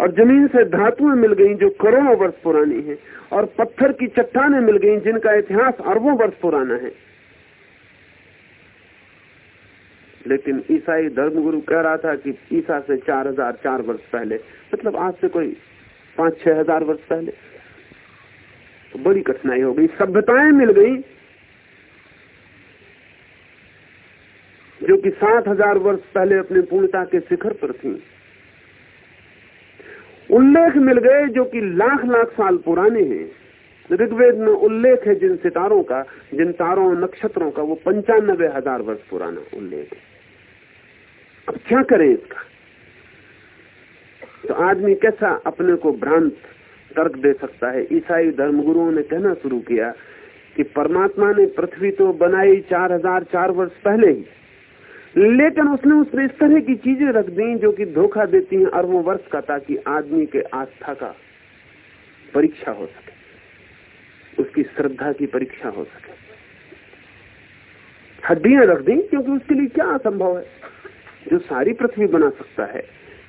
और ज़मीन से धातुएँ मिल गई जो करोड़ों वर्ष पुरानी है, और पत्थर की चट्टाने मिल गई जिनका इतिहास अरबों वर्ष पुराना है। लेकिन ईसाई धर्मगुरु कह रहा था कि ईसा से चार हज़ार चार वर्ष पहले मतलब आज से कोई पाँच छह हज़ार वर्ष पहले। तो बड़ी कठिनाई हो गई, सभ्यताएँ मिल गई, जो कि सात हज़ार वर्ष पहले अपने पूर्णता के शिखर पर थी। उल्लेख मिल गए जो कि लाख लाख साल पुराने हैं। ऋग्वेद में उल्लेख है जिन सितारों का, जिन तारों नक्षत्रों का, वो पंचानबे हज़ार वर्ष पुराना उल्लेख है। अब क्या करें इसका? तो आदमी कैसा अपने को भ्रांत तर्क दे सकता है? ईसाई धर्मगुरुओं ने कहना शुरू किया कि परमात्मा ने पृथ्वी तो बनाई चार हज़ार चार वर्ष पहले ही। लेकिन उसने उसमें इस तरह की चीज़ें रख दी जो कि धोखा देती हैं अरबों वर्ष का, ताकि आदमी के आस्था का परीक्षा हो सके। उसकी श्रद्धा की परीक्षा हो सके। हड्डियाँ रख दी, क्योंकि उसके लिए क्या असंभव है? जो सारी पृथ्वी बना सकता है,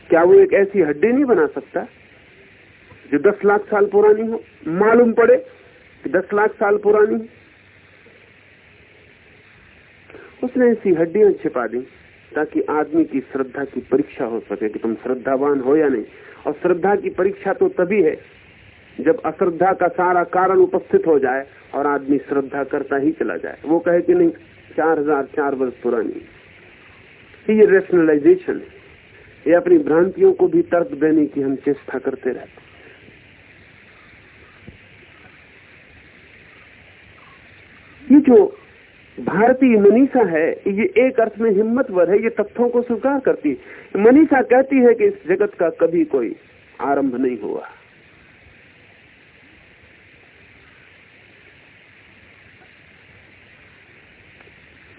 क्या वो एक ऐसी हड्डी नहीं बना सकता, जो दस लाख साल पुरानी हो? मालूम पड़े कि दस लाख साल पुरानी है उसने ऐसी हड्डियाँ छिपा दी ताकि आदमी की श्रद्धा की परीक्षा हो सके कि तुम श्रद्धावान हो या नहीं। और श्रद्धा की परीक्षा तो तभी है जब अश्रद्धा का सारा कारण उपस्थित हो जाए और आदमी श्रद्धा करता ही चला जाए। वो कहे कि नहीं, चार हज़ार चार वर्ष पुरानी। ये रेशनलाइजेशन है। ये अपनी भ्रांतियों को भी तर्क देने की हम चेष्टा करते रहते ये जो भारतीय मनीषा है, ये एक अर्थ में हिम्मतवर है, ये तथ्यों को स्वीकार करती है। मनीषा कहती है कि इस जगत का कभी कोई आरंभ नहीं हुआ।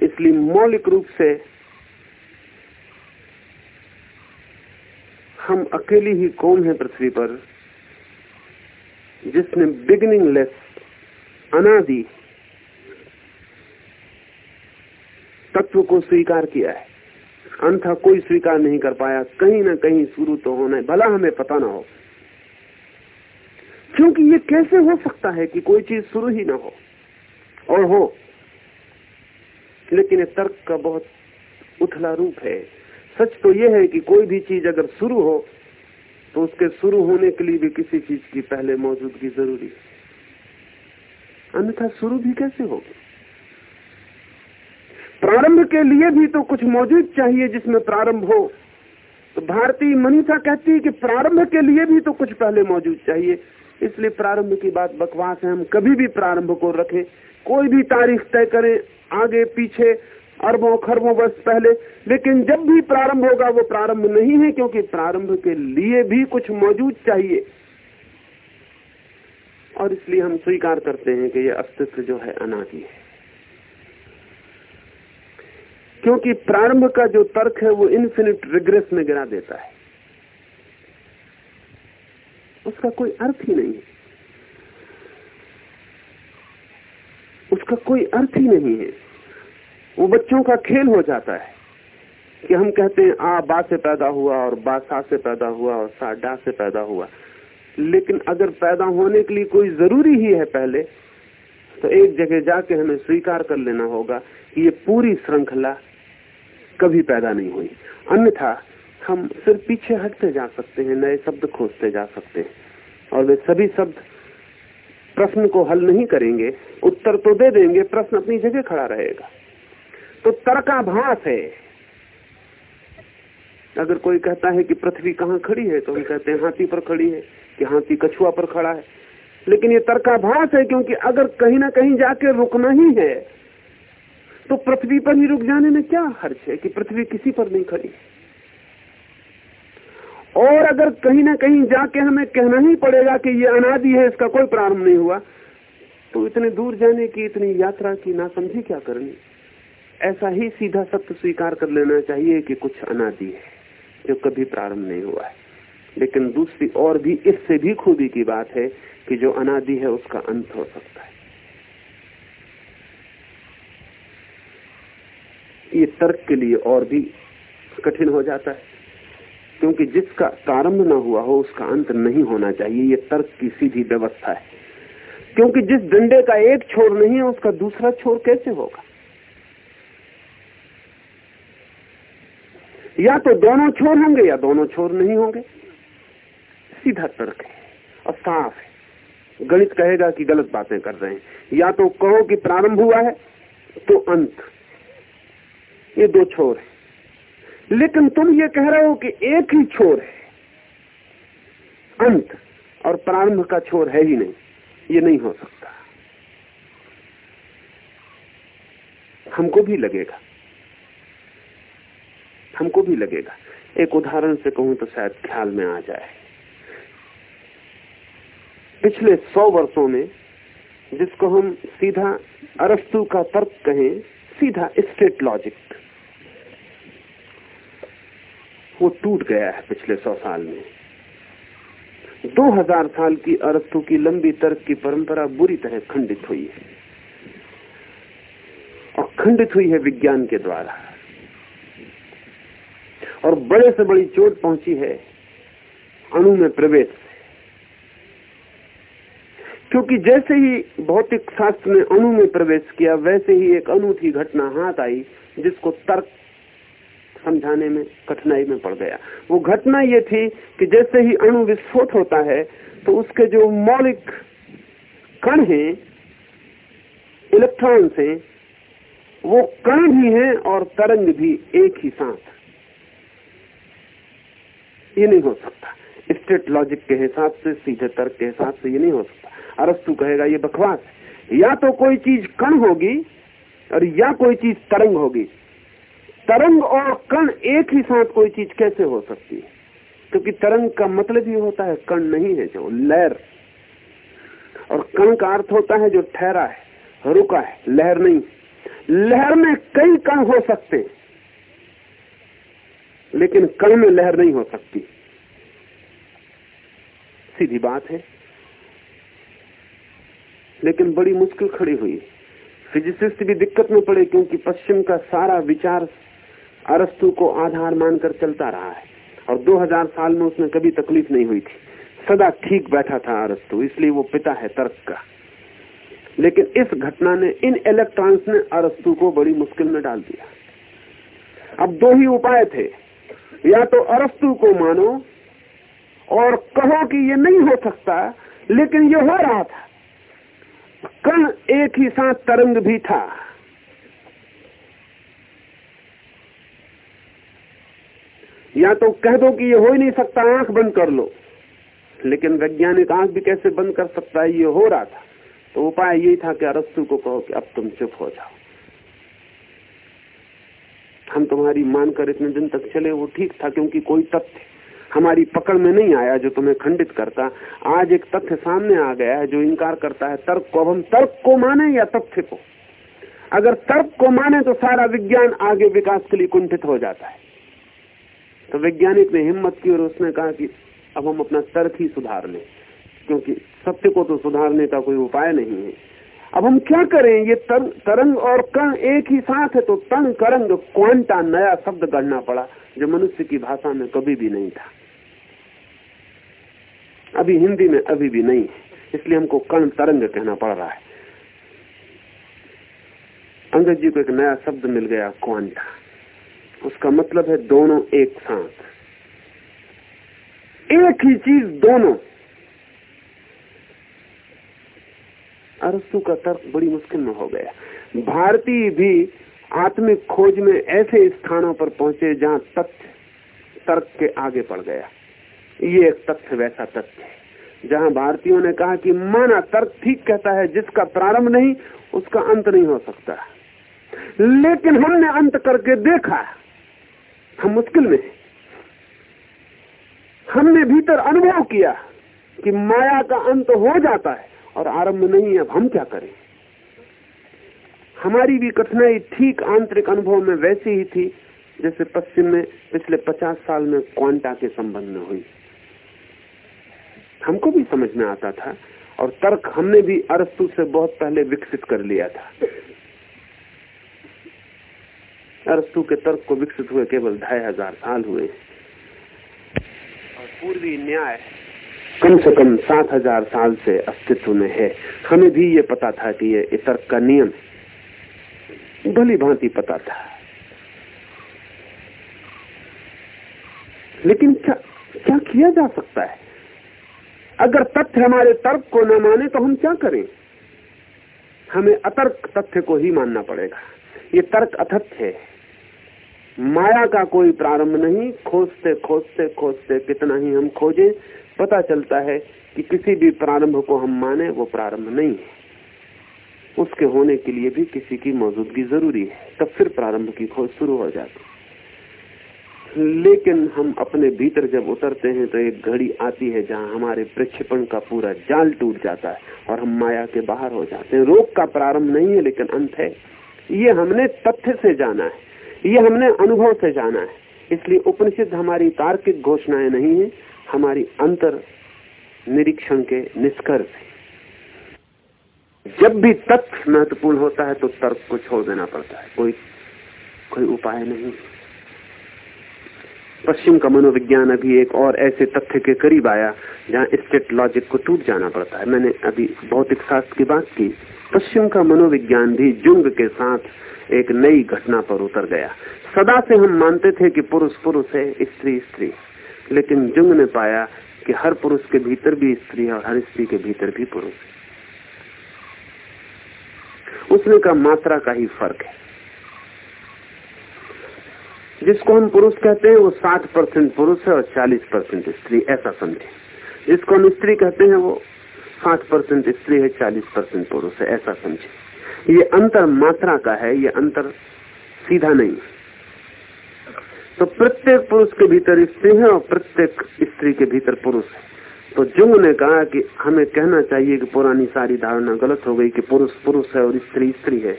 इसलिए मौलिक रूप से हम अकेली ही कौन है पृथ्वी पर, जिसने बिगनिंग लेस अनादि तत्व को स्वीकार किया है। अंथा कोई स्वीकार नहीं कर पाया। कहीं ना कहीं शुरू तो होना है। भला हमें पता ना हो। क्योंकि ये कैसे हो सकता है कि कोई चीज़ शुरू ही ना हो? और हो। लेकिन तर्क का बहुत उथला रूप है। सच तो यह है कि कोई भी चीज़ अगर शुरू हो तो उसके शुरू होने के लिए भी किसी चीज़ की पहले मौजूदगी ज़रूरी है। अन्यथा शुरू भी कैसे होगी? प्रारंभ के लिए भी तो कुछ मौजूद चाहिए जिसमें प्रारंभ हो। तो भारतीय मनीषा कहती है कि प्रारंभ के लिए भी तो कुछ पहले मौजूद चाहिए। इसलिए प्रारंभ की बात बकवास है। हम कभी भी प्रारंभ को रखें। कोई भी तारीख तय करें, आगे, पीछे, अरबों, खरबों वर्ष पहले। लेकिन जब भी प्रारंभ होगा, वो प्रारंभ नहीं है, क्योंकि प्रारंभ के लिए भी कुछ मौजूद चाहिए। और इसलिए हम स्वीकार करते हैं कि यह अस्तित्व जो है अनादि है। क्योंकि प्रारंभ का जो तर्क है वो इन्फिनिट रिग्रेस में गिरा देता है। उसका कोई अर्थ ही नहीं है। उसका कोई अर्थ ही नहीं है। वो बच्चों का खेल हो जाता है कि हम कहते हैं, आ, बा से पैदा हुआ और बा सा से पैदा हुआ और सा डा से पैदा हुआ। लेकिन अगर पैदा होने के लिए कोई ज़रूरी ही है पहले तो एक जगह जाके हमें स्वीकार कर लेना होगा कि ये पूरी श्रृंखला कभी पैदा नहीं हुई। अन्यथा हम सिर्फ़ पीछे हटते जा सकते हैं, नए शब्द खोजते जा सकते हैं। और वे सभी शब्द प्रश्न को हल नहीं करेंगे, उत्तर तो दे देंगे, प्रश्न अपनी जगह खड़ा रहेगा। तो तर्काभास है। अगर कोई कहता है कि पृथ्वी कहाँ खड़ी है तो हम कहते हैं हाथी पर खड़ी है, कि हाथी कछुआ पर खड़ा है। लेकिन ये तर्काभास है, क्योंकि अगर कहीं ना कहीं जाके रुकना ही है तो पृथ्वी पर ही रुक जाने में क्या हर्ज है कि पृथ्वी किसी पर नहीं खड़ी? और अगर कहीं ना कहीं जाके हमें कहना ही पड़ेगा कि ये अनादि है, इसका कोई प्रारंभ नहीं हुआ तो इतने दूर जाने की, इतनी यात्रा की ना समझी क्या करनी? ऐसा ही सीधा सत्य स्वीकार कर लेना चाहिए कि कुछ अनादि है, जो कभी प्रारंभ नहीं हुआ है। लेकिन दूसरी और भी, इससे भी खूबी की बात है कि जो अनादि है, उसका अंत हो सकता है। ये तर्क के लिए और भी कठिन हो जाता है। क्योंकि जिसका प्रारंभ ना हुआ हो, उसका अंत नहीं होना चाहिए। ये तर्क की सीधी व्यवस्था है। क्योंकि जिस डंडे का एक छोर नहीं है, उसका दूसरा छोर कैसे होगा? या तो दोनों छोर होंगे या दोनों छोर नहीं होंगे। सीधा तर्क है और साफ़ है। गणित कहेगा कि गलत बातें कर रहे हैं। या तो कहो कि प्रारंभ हुआ है तो अंत। ये दो छोर है। लेकिन तुम ये कह रहे हो कि एक ही छोर है। अंत और प्रारंभ का छोर है ही नहीं। ये नहीं हो सकता। हमको भी लगेगा। हमको भी लगेगा। एक उदाहरण से कहूँ तो शायद ख्याल में आ जाए। पिछले सौ वर्षों में जिसको हम सीधा अरस्तु का तर्क कहें, सीधा स्टेट लॉजिक। वो टूट गया है पिछले सौ साल में। दो हज़ार साल की अरस्तु की लंबी तर्क की परंपरा बुरी तरह खंडित हुई है। और खंडित हुई है विज्ञान के द्वारा। और बड़े से बड़ी चोट पहुँची है अणु में प्रवेश क्योंकि जैसे ही भौतिक शास्त्र ने अणु में प्रवेश किया, वैसे ही एक अनूठी घटना हाथ आई, जिसको तर्क समझाने में, कठिनाई में पड़ गया। वो घटना ये थी कि जैसे ही अणु विस्फोट होता है तो उसके जो मौलिक कण हैं, इलेक्ट्रॉन हैं वो कण भी है और तरंग भी एक ही साथ। ये नहीं हो सकता। स्टेट लॉजिक के हिसाब से, सीधे तर्क के हिसाब से ये नहीं हो सकता। अरस्तु कहेगा, ये बकवास या तो कोई चीज़ कण होगी और या कोई चीज़ तरंग होगी। तरंग और कण एक ही साथ कोई चीज़ कैसे हो सकती है? क्योंकि तरंग का मतलब ही होता है कण नहीं है जो, लहर। और कण का अर्थ होता है जो ठहरा है, रुका है, लहर नहीं लहर में कई कण हो सकते लेकिन कण में लहर नहीं हो सकती। सीधी बात है। लेकिन बड़ी मुश्किल खड़ी हुई फिजिसिस्ट भी दिक्कत में पड़े क्योंकि पश्चिम का सारा विचार अरस्तु को आधार मानकर चलता रहा है। और 2000 साल में उसने कभी तकलीफ़ नहीं हुई थी। सदा ठीक बैठा था अरस्तु, इसलिए वो पिता है तर्क का। लेकिन इस घटना ने इन इलेक्ट्रॉन्स ने अरस्तु को बड़ी मुश्किल में डाल दिया। अब दो ही उपाय थे। या तो अरस्तु को मानो और कहो कि ये नहीं हो सकता, लेकिन ये हो रहा था। कण एक ही साथ तरंग भी था। या तो कह दो कि ये हो ही नहीं सकता, आँख बंद कर लो। लेकिन वैज्ञानिक आँख भी कैसे बंद कर सकता है, ये हो रहा था। तो उपाय यही था कि अरस्तु को कहो कि अब तुम चुप हो जाओ। हम तुम्हारी मानकर इतने दिन तक चले, वो ठीक था क्योंकि कोई तथ्य हमारी पकड़ में नहीं आया जो तुम्हें खंडित करता। आज एक तथ्य सामने आ गया है जो इनकार करता है तर्क को। अब हम तर्क को माने या तथ्य को? अगर तर्क को माने तो सारा विज्ञान आगे विकास के लिए कुंठित हो जाता है। तो वैज्ञानिक ने हिम्मत की और उसने कहा कि अब हम अपना तर्क ही सुधार लें क्योंकि सत्य को तो सुधारने का कोई उपाय नहीं है। अब हम क्या करें? ये तर, तरंग और कण एक ही साथ है तो तंग करंग क्वांटा नया शब्द गढ़ना पड़ा जो मनुष्य की भाषा में कभी भी नहीं था। अभी हिंदी में अभी भी नहीं है इसलिए हमको कण तरंग कहना पड़ रहा है। अंग्रेज़ी को एक नया शब्द मिल गया क्वांटा। उसका मतलब है दोनों एक साथ। एक ही चीज़ दोनों। अरस्तु का तर्क बड़ी मुश्किल में हो गया। भारतीय भी आत्मिक खोज में ऐसे स्थानों पर पहुँचे जहाँ तथ्य, तर्क के आगे पड़ गया। ये एक तथ्य वैसा तथ्य है, जहाँ भारतीयों ने कहा कि माना तर्क ठीक कहता है, जिसका प्रारंभ नहीं, उसका अंत नहीं हो सकता। लेकिन हमने अंत करके देखा हम मुश्किल में हैं हमने भीतर अनुभव किया कि माया का अंत हो जाता है और आरंभ नहीं, अब हम क्या करें? हमारी भी कठिनाई ठीक आंतरिक अनुभव में वैसी ही थी, जैसे पश्चिम में पिछले पचास साल में क्वांटा के संबंध में हुई। हमको भी समझ में आता था और तर्क हमने भी अरस्तु से बहुत पहले विकसित कर लिया था। अरस्तु के तर्क को विकसित हुए केवल ढाई हज़ार साल हुए। और पूर्वी न्याय कम से कम सात हज़ार साल से अस्तित्व में है। हमें भी ये पता था कि ये तर्क का नियम भली भांति पता था। लेकिन क्या क्या किया जा सकता है? अगर तथ्य हमारे तर्क को न माने तो हम क्या करें? हमें अतर्क तथ्य को ही मानना पड़ेगा। ये तर्क अतथ्य है। माया का कोई प्रारंभ नहीं। खोजते खोजते खोजते कितना ही हम खोजें, पता चलता है कि किसी भी प्रारंभ को हम माने, वो प्रारंभ नहीं है। उसके होने के लिए भी किसी की मौजूदगी ज़रूरी है। तब फिर प्रारंभ की खोज शुरू हो जाती लेकिन हम अपने भीतर जब उतरते हैं तो एक घड़ी आती है जहाँ हमारे प्रक्षेपण का पूरा जाल टूट जाता है और हम माया के बाहर हो जाते हैं। रोग का प्रारंभ नहीं है, लेकिन अंत है। ये हमने तथ्य से जाना है। ये हमने अनुभव से जाना है। इसलिए उपनिषद हमारी तार्किक घोषणाएँ नहीं है, हमारी अंतर निरीक्षण के निष्कर्ष है। जब भी तथ्य महत्वपूर्ण होता है तो तर्क को छोड़ देना पड़ता है। कोई कोई उपाय नहीं। पश्चिम का मनोविज्ञान अभी एक और ऐसे तथ्य के करीब आया, जहाँ स्टेट लॉजिक को टूट जाना पड़ता है। मैंने अभी भौतिक शास्त्र की बात की। पश्चिम का मनोविज्ञान भी जुंग के साथ एक नई घटना पर उतर गया। सदा से हम मानते थे कि पुरुष पुरुष है, स्त्री स्त्री। लेकिन जुंग ने पाया कि हर पुरुष के भीतर भी स्त्री है और हर स्त्री के भीतर भी पुरुष है। उसने कहा, मात्रा का ही फ़र्क है। जिसको हम पुरुष कहते हैं, वो साठ परसेंट पुरुष है और चालीस परसेंट स्त्री। ऐसा समझे। जिसको हम स्त्री कहते हैं, वो साठ परसेंट स्त्री है, चालीस परसेंट पुरुष है ऐसा समझे। ये अंतर मात्रा का है, ये अंतर सीधा नहीं तो प्रत्येक पुरुष के भीतर स्त्री है और प्रत्येक स्त्री के भीतर पुरुष है। तो जुंग ने कहा कि हमें कहना चाहिए कि पुरानी सारी धारणा गलत हो गई कि पुरुष पुरुष है और स्त्री स्त्री है।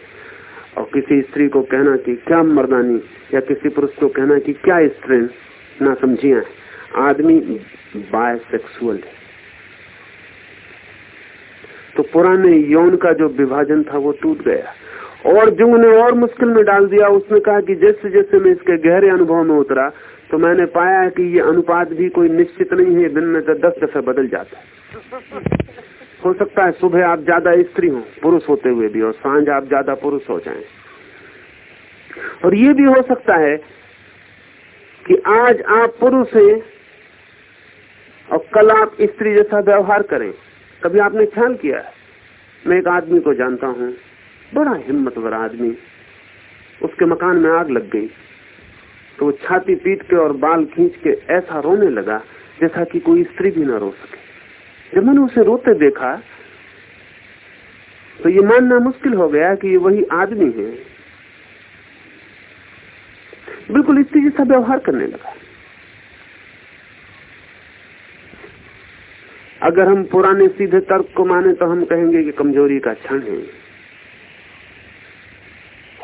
और किसी स्त्री को कहना कि क्या मर्दानी, या किसी पुरुष को कहना कि क्या स्त्री ना समझिया आदमी बायसेक्सुअल है। तो पुराने यौन का जो विभाजन था वो टूट गया। और जुंग ने और मुश्किल में डाल दिया, उसने कहा कि जैसे जैसे मैं इसके गहरे अनुभव में उतरा तो मैंने पाया कि ये अनुपात भी कोई निश्चित नहीं है, दिन में तो दस दफे बदल जाता है। हो सकता है सुबह आप ज़्यादा स्त्री हो, पुरुष होते हुए भी, और साँझ आप ज़्यादा पुरुष हो जाएँ। और ये भी हो सकता है कि आज आप पुरुष हैं और कल आप स्त्री जैसा व्यवहार करें। कभी आपने ख्याल किया है? मैं एक आदमी को जानता हूँ, बड़ा हिम्मतवर आदमी। उसके मकान में आग लग गई। तो वो छाती पीट के और बाल खींच के ऐसा रोने लगा जैसा कि कोई स्त्री भी ना रो सके। जब मैंने उसे रोते देखा तो ये मानना मुश्किल हो गया कि ये वही आदमी है। बिल्कुल स्त्री जैसा व्यवहार करने लगा। अगर हम पुराने सीधे तर्क को माने तो हम कहेंगे कि कमज़ोरी का क्षण है।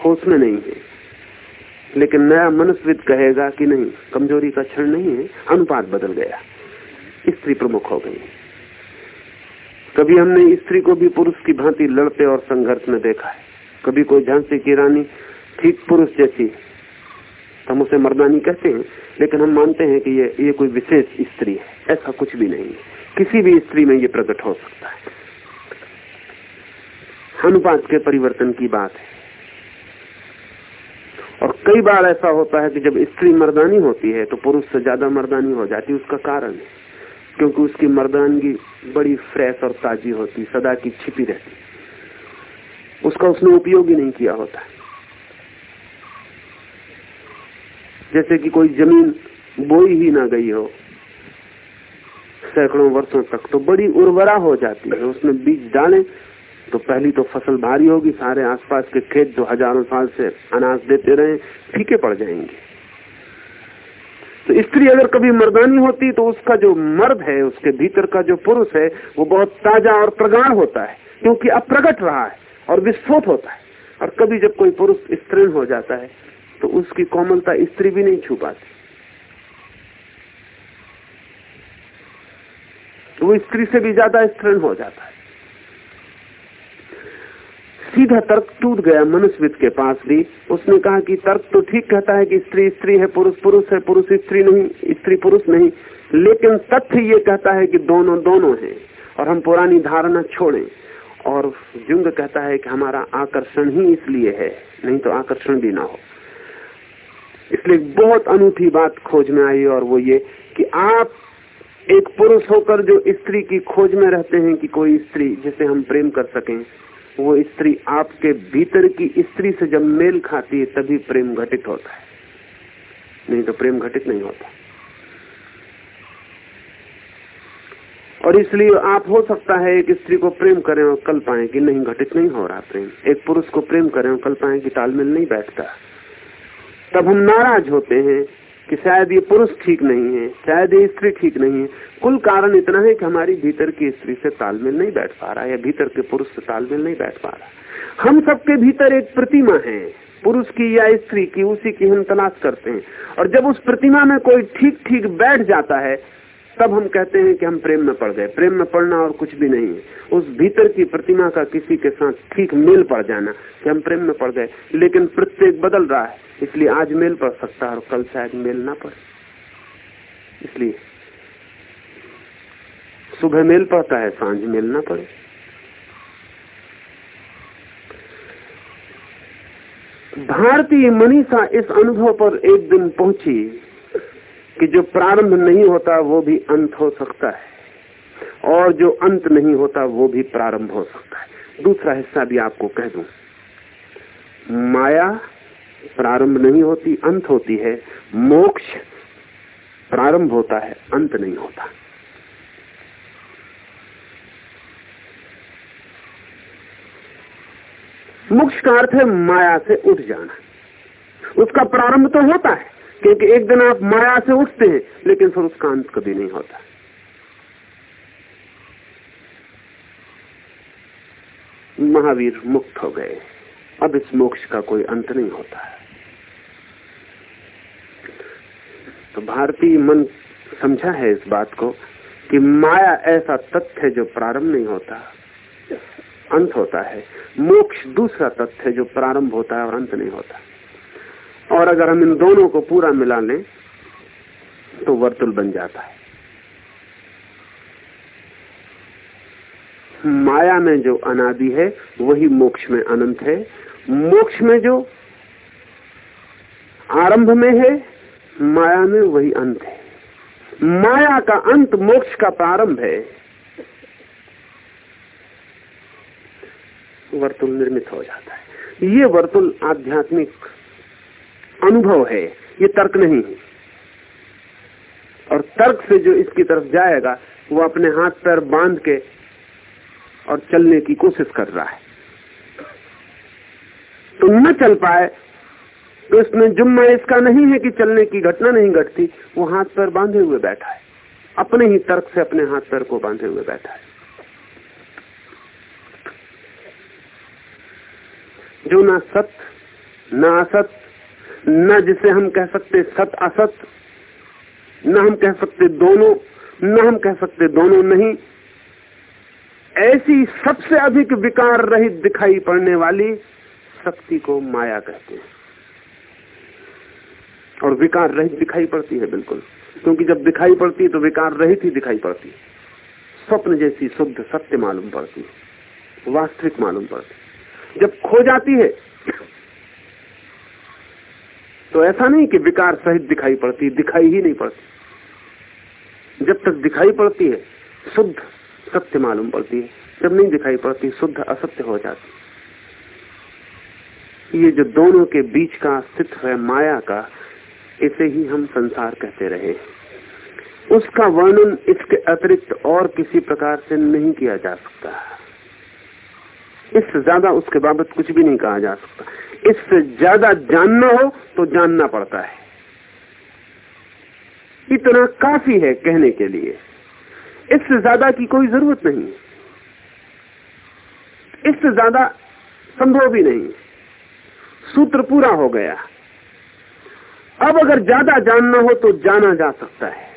होश में नहीं है। लेकिन नया मनुष्यविद कहेगा कि नहीं, कमज़ोरी का क्षण नहीं है, अनुपात बदल गया। स्त्री प्रमुख हो गई। कभी हमने स्त्री को भी पुरुष की भांति लड़ते और संघर्ष में देखा है। कभी कोई झांसी की रानी ठीक पुरुष जैसी हम उसे मर्दानी कहते हैं, लेकिन हम मानते हैं कि ये ये कोई विशेष स्त्री है। ऐसा कुछ भी नहीं किसी भी स्त्री में ये प्रकट हो सकता है। अनुपात के परिवर्तन की बात है। और कई बार ऐसा होता है कि जब स्त्री मर्दानी होती है तो पुरुष से ज़्यादा मर्दानी हो जाती है, उसका कारण है। क्योंकि उसकी मर्दानगी बड़ी फ्रेश और ताजी होती, सदा की छिपी रहती। उसका उसने उपयोग ही नहीं किया होता। जैसे कि कोई ज़मीन बोई ही ना गई हो सैकड़ों वर्षों तक तो बड़ी उर्वरा हो जाती है। उसमें बीज डालें तो पहली तो फ़सल भारी होगी, सारे आसपास के खेत जो हज़ारों साल से अनाज देते रहे, फीके पड़ जाएँगे। तो स्त्री अगर कभी मर्दानी होती तो उसका जो मर्द है, उसके भीतर का जो पुरुष है, वो बहुत ताज़ा और प्रगाढ़ होता है, क्योंकि अब प्रकट रहा है और विस्फोट होता है। और कभी जब कोई पुरुष स्त्रीण हो जाता है तो उसकी कोमलता स्त्री भी नहीं छू पाती। वो स्त्री से भी ज़्यादा स्त्रीण हो जाता है। सीधा तर्क टूट गया मनुष्यविद के पास भी। उसने कहा कि तर्क तो ठीक कहता है कि स्त्री स्त्री है, पुरुष पुरुष है, पुरुष स्त्री नहीं, स्त्री पुरुष नहीं। लेकिन तथ्य ये कहता है कि दोनों दोनों हैं और हम पुरानी धारणा छोड़ें। और जुंग कहता है कि हमारा आकर्षण ही इसलिए है, नहीं तो आकर्षण भी ना हो। इसलिए बहुत अनूठी बात खोज में आई और वो ये कि आप एक पुरुष होकर जो स्त्री की खोज में रहते हैं कि कोई स्त्री जिसे हम प्रेम कर सकें, वो स्त्री आपके भीतर की स्त्री से जब मेल खाती है, तभी प्रेम घटित होता है। नहीं तो प्रेम घटित नहीं होता। और इसलिए आप, हो सकता है एक स्त्री को प्रेम करें और कल पाए कि नहीं, घटित नहीं हो रहा प्रेम। एक पुरुष को प्रेम करें और कल पाए कि तालमेल नहीं बैठता। तब हम नाराज़ होते हैं कि शायद ये पुरुष ठीक नहीं है, शायद ये स्त्री ठीक नहीं है। कुल कारण इतना है कि हमारी भीतर की स्त्री से तालमेल नहीं बैठ पा रहा, या भीतर के पुरुष से तालमेल नहीं बैठ पा रहा। हम सबके भीतर एक प्रतिमा है, पुरुष की या स्त्री की, उसी की हम तलाश करते हैं। और जब उस प्रतिमा में कोई ठीक ठीक बैठ जाता है तब हम कहते हैं कि हम प्रेम में पड़ गए। प्रेम में पड़ना और कुछ भी नहीं है। उस भीतर की प्रतिमा का किसी के साथ ठीक मेल पड़ जाना कि हम प्रेम में पड़ गए। लेकिन प्रत्येक बदल रहा है। इसलिए आज मेल पड़ सकता है और कल शायद मेल ना पड़े। इसलिए सुबह मेल पड़ता है, साँझ मेल ना पड़े। भारतीय मनीषा इस अनुभव पर एक दिन पहुँची। कि जो प्रारंभ नहीं होता वो भी अंत हो सकता है और जो अंत नहीं होता वो भी प्रारंभ हो सकता है। दूसरा हिस्सा भी आपको कह दू। माया प्रारंभ नहीं होती, अंत होती है। मोक्ष प्रारंभ होता है, अंत नहीं होता। मोक्ष का अर्थ है माया से उठ जाना। उसका प्रारंभ तो होता है। क्योंकि एक दिन आप माया से उठते हैं, लेकिन फिर उसका अंत कभी नहीं होता। महावीर मुक्त हो गए। अब इस मोक्ष का कोई अंत नहीं होता। है तो भारतीय मन समझा है इस बात को कि माया ऐसा तथ्य है जो प्रारंभ नहीं होता, अंत होता है। मोक्ष दूसरा तथ्य है जो प्रारंभ होता है और अंत नहीं होता। और अगर हम इन दोनों को पूरा मिला लें तो वर्तुल बन जाता है। माया में जो अनादि है, वही मोक्ष में अनंत है। मोक्ष में जो आरंभ में है, माया में वही अंत है। माया का अंत मोक्ष का प्रारंभ है। वर्तुल निर्मित हो जाता है। ये वर्तुल आध्यात्मिक अनुभव है, ये तर्क नहीं है। और तर्क से जो इसकी तरफ़ जाएगा, वो अपने हाथ पैर बाँध के और चलने की कोशिश कर रहा है। तो न चल पाए तो इसमें जुम्मा इसका नहीं है कि चलने की घटना नहीं घटती, वो हाथ पैर बांधे हुए बैठा है। अपने ही तर्क से अपने हाथ पैर को बांधे हुए बैठा है। जो ना सत्य, न असत न जिसे हम कह सकते सत असत, न हम कह सकते दोनों, न हम कह सकते दोनों नहीं। ऐसी सबसे अधिक विकार रहित दिखाई पड़ने वाली शक्ति को माया कहते हैं। और विकार रहित दिखाई पड़ती है बिल्कुल। क्योंकि जब दिखाई पड़ती है तो विकार रहित ही दिखाई पड़ती है। स्वप्न जैसी शुद्ध सत्य मालूम पड़ती है, वास्तविक मालूम पड़ती है। जब खो जाती है तो ऐसा नहीं कि विकार सहित दिखाई पड़ती, दिखाई ही नहीं पड़ती। जब तक दिखाई पड़ती है, शुद्ध सत्य मालूम पड़ती है। जब नहीं दिखाई पड़ती, शुद्ध असत्य हो जाती ये जो दोनों के बीच का अस्तित्व है, माया का, इसे ही हम संसार कहते रहे उसका वर्णन इसके अतिरिक्त और किसी प्रकार से नहीं किया जा सकता। इससे ज़्यादा उसके बाबत कुछ भी नहीं कहा जा सकता। इससे ज़्यादा जानना हो तो जानना पड़ता है। इतना काफ़ी है कहने के लिए। इससे ज़्यादा की कोई ज़रूरत नहीं। इससे ज़्यादा संभव भी नहीं। सूत्र पूरा हो गया। अब अगर ज़्यादा जानना हो तो जाना जा सकता है।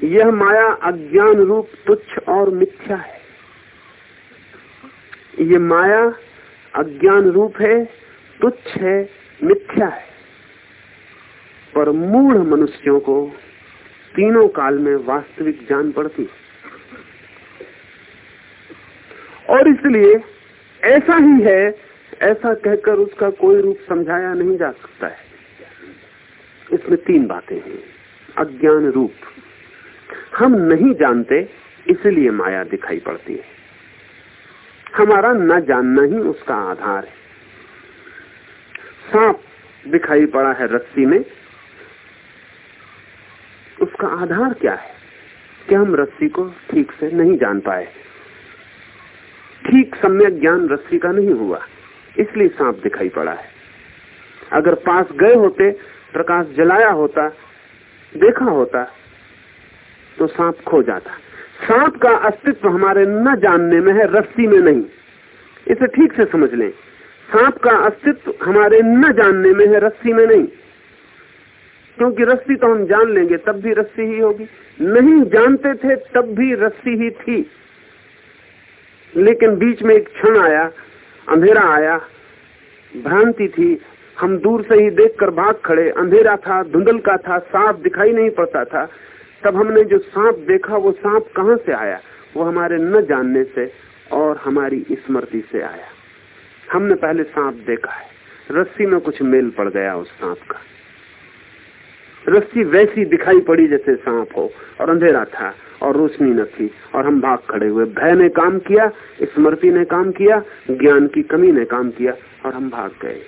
यह माया अज्ञान रूप तुच्छ और मिथ्या है। ये माया अज्ञान रूप है, तुच्छ है, मिथ्या है। पर मूढ़ मनुष्यों को तीनों काल में वास्तविक जान पड़ती है। और इसलिए ऐसा ही है, ऐसा कहकर उसका कोई रूप समझाया नहीं जा सकता है। इसमें तीन बातें हैं। अज्ञान रूप। हम नहीं जानते, इसलिए माया दिखाई पड़ती है। हमारा न जानना ही उसका आधार है। सांप दिखाई पड़ा है रस्सी में। उसका आधार क्या है? कि हम रस्सी को ठीक से नहीं जान पाए? ठीक सम्यक ज्ञान रस्सी का नहीं हुआ, इसलिए सांप दिखाई पड़ा है। अगर पास गए होते, प्रकाश जलाया होता, देखा होता तो सांप खो जाता। सांप का अस्तित्व हमारे न जानने में है, रस्सी में नहीं। इसे ठीक से समझ लें। सांप का अस्तित्व हमारे न जानने में है, रस्सी में नहीं। क्योंकि रस्सी तो हम जान लेंगे, तब भी रस्सी ही होगी। नहीं जानते थे, तब भी रस्सी ही थी। लेकिन बीच में एक क्षण आया, अंधेरा आया, भ्रांति थी। हम दूर से ही देखकर भाग खड़े। अंधेरा था, धुंधल का था साफ़ दिखाई नहीं पड़ता था। तब हमने जो सांप देखा, वो सांप कहाँ से आया? वो हमारे न जानने से और हमारी स्मृति से आया। हमने पहले सांप देखा है। रस्सी में कुछ मेल पड़ गया उस सांप का। रस्सी वैसी दिखाई पड़ी जैसे सांप हो और अंधेरा था और रोशनी न थी और हम भाग खड़े हुए। भय ने काम किया, स्मृति ने काम किया, ज्ञान की कमी ने काम किया और हम भाग गए।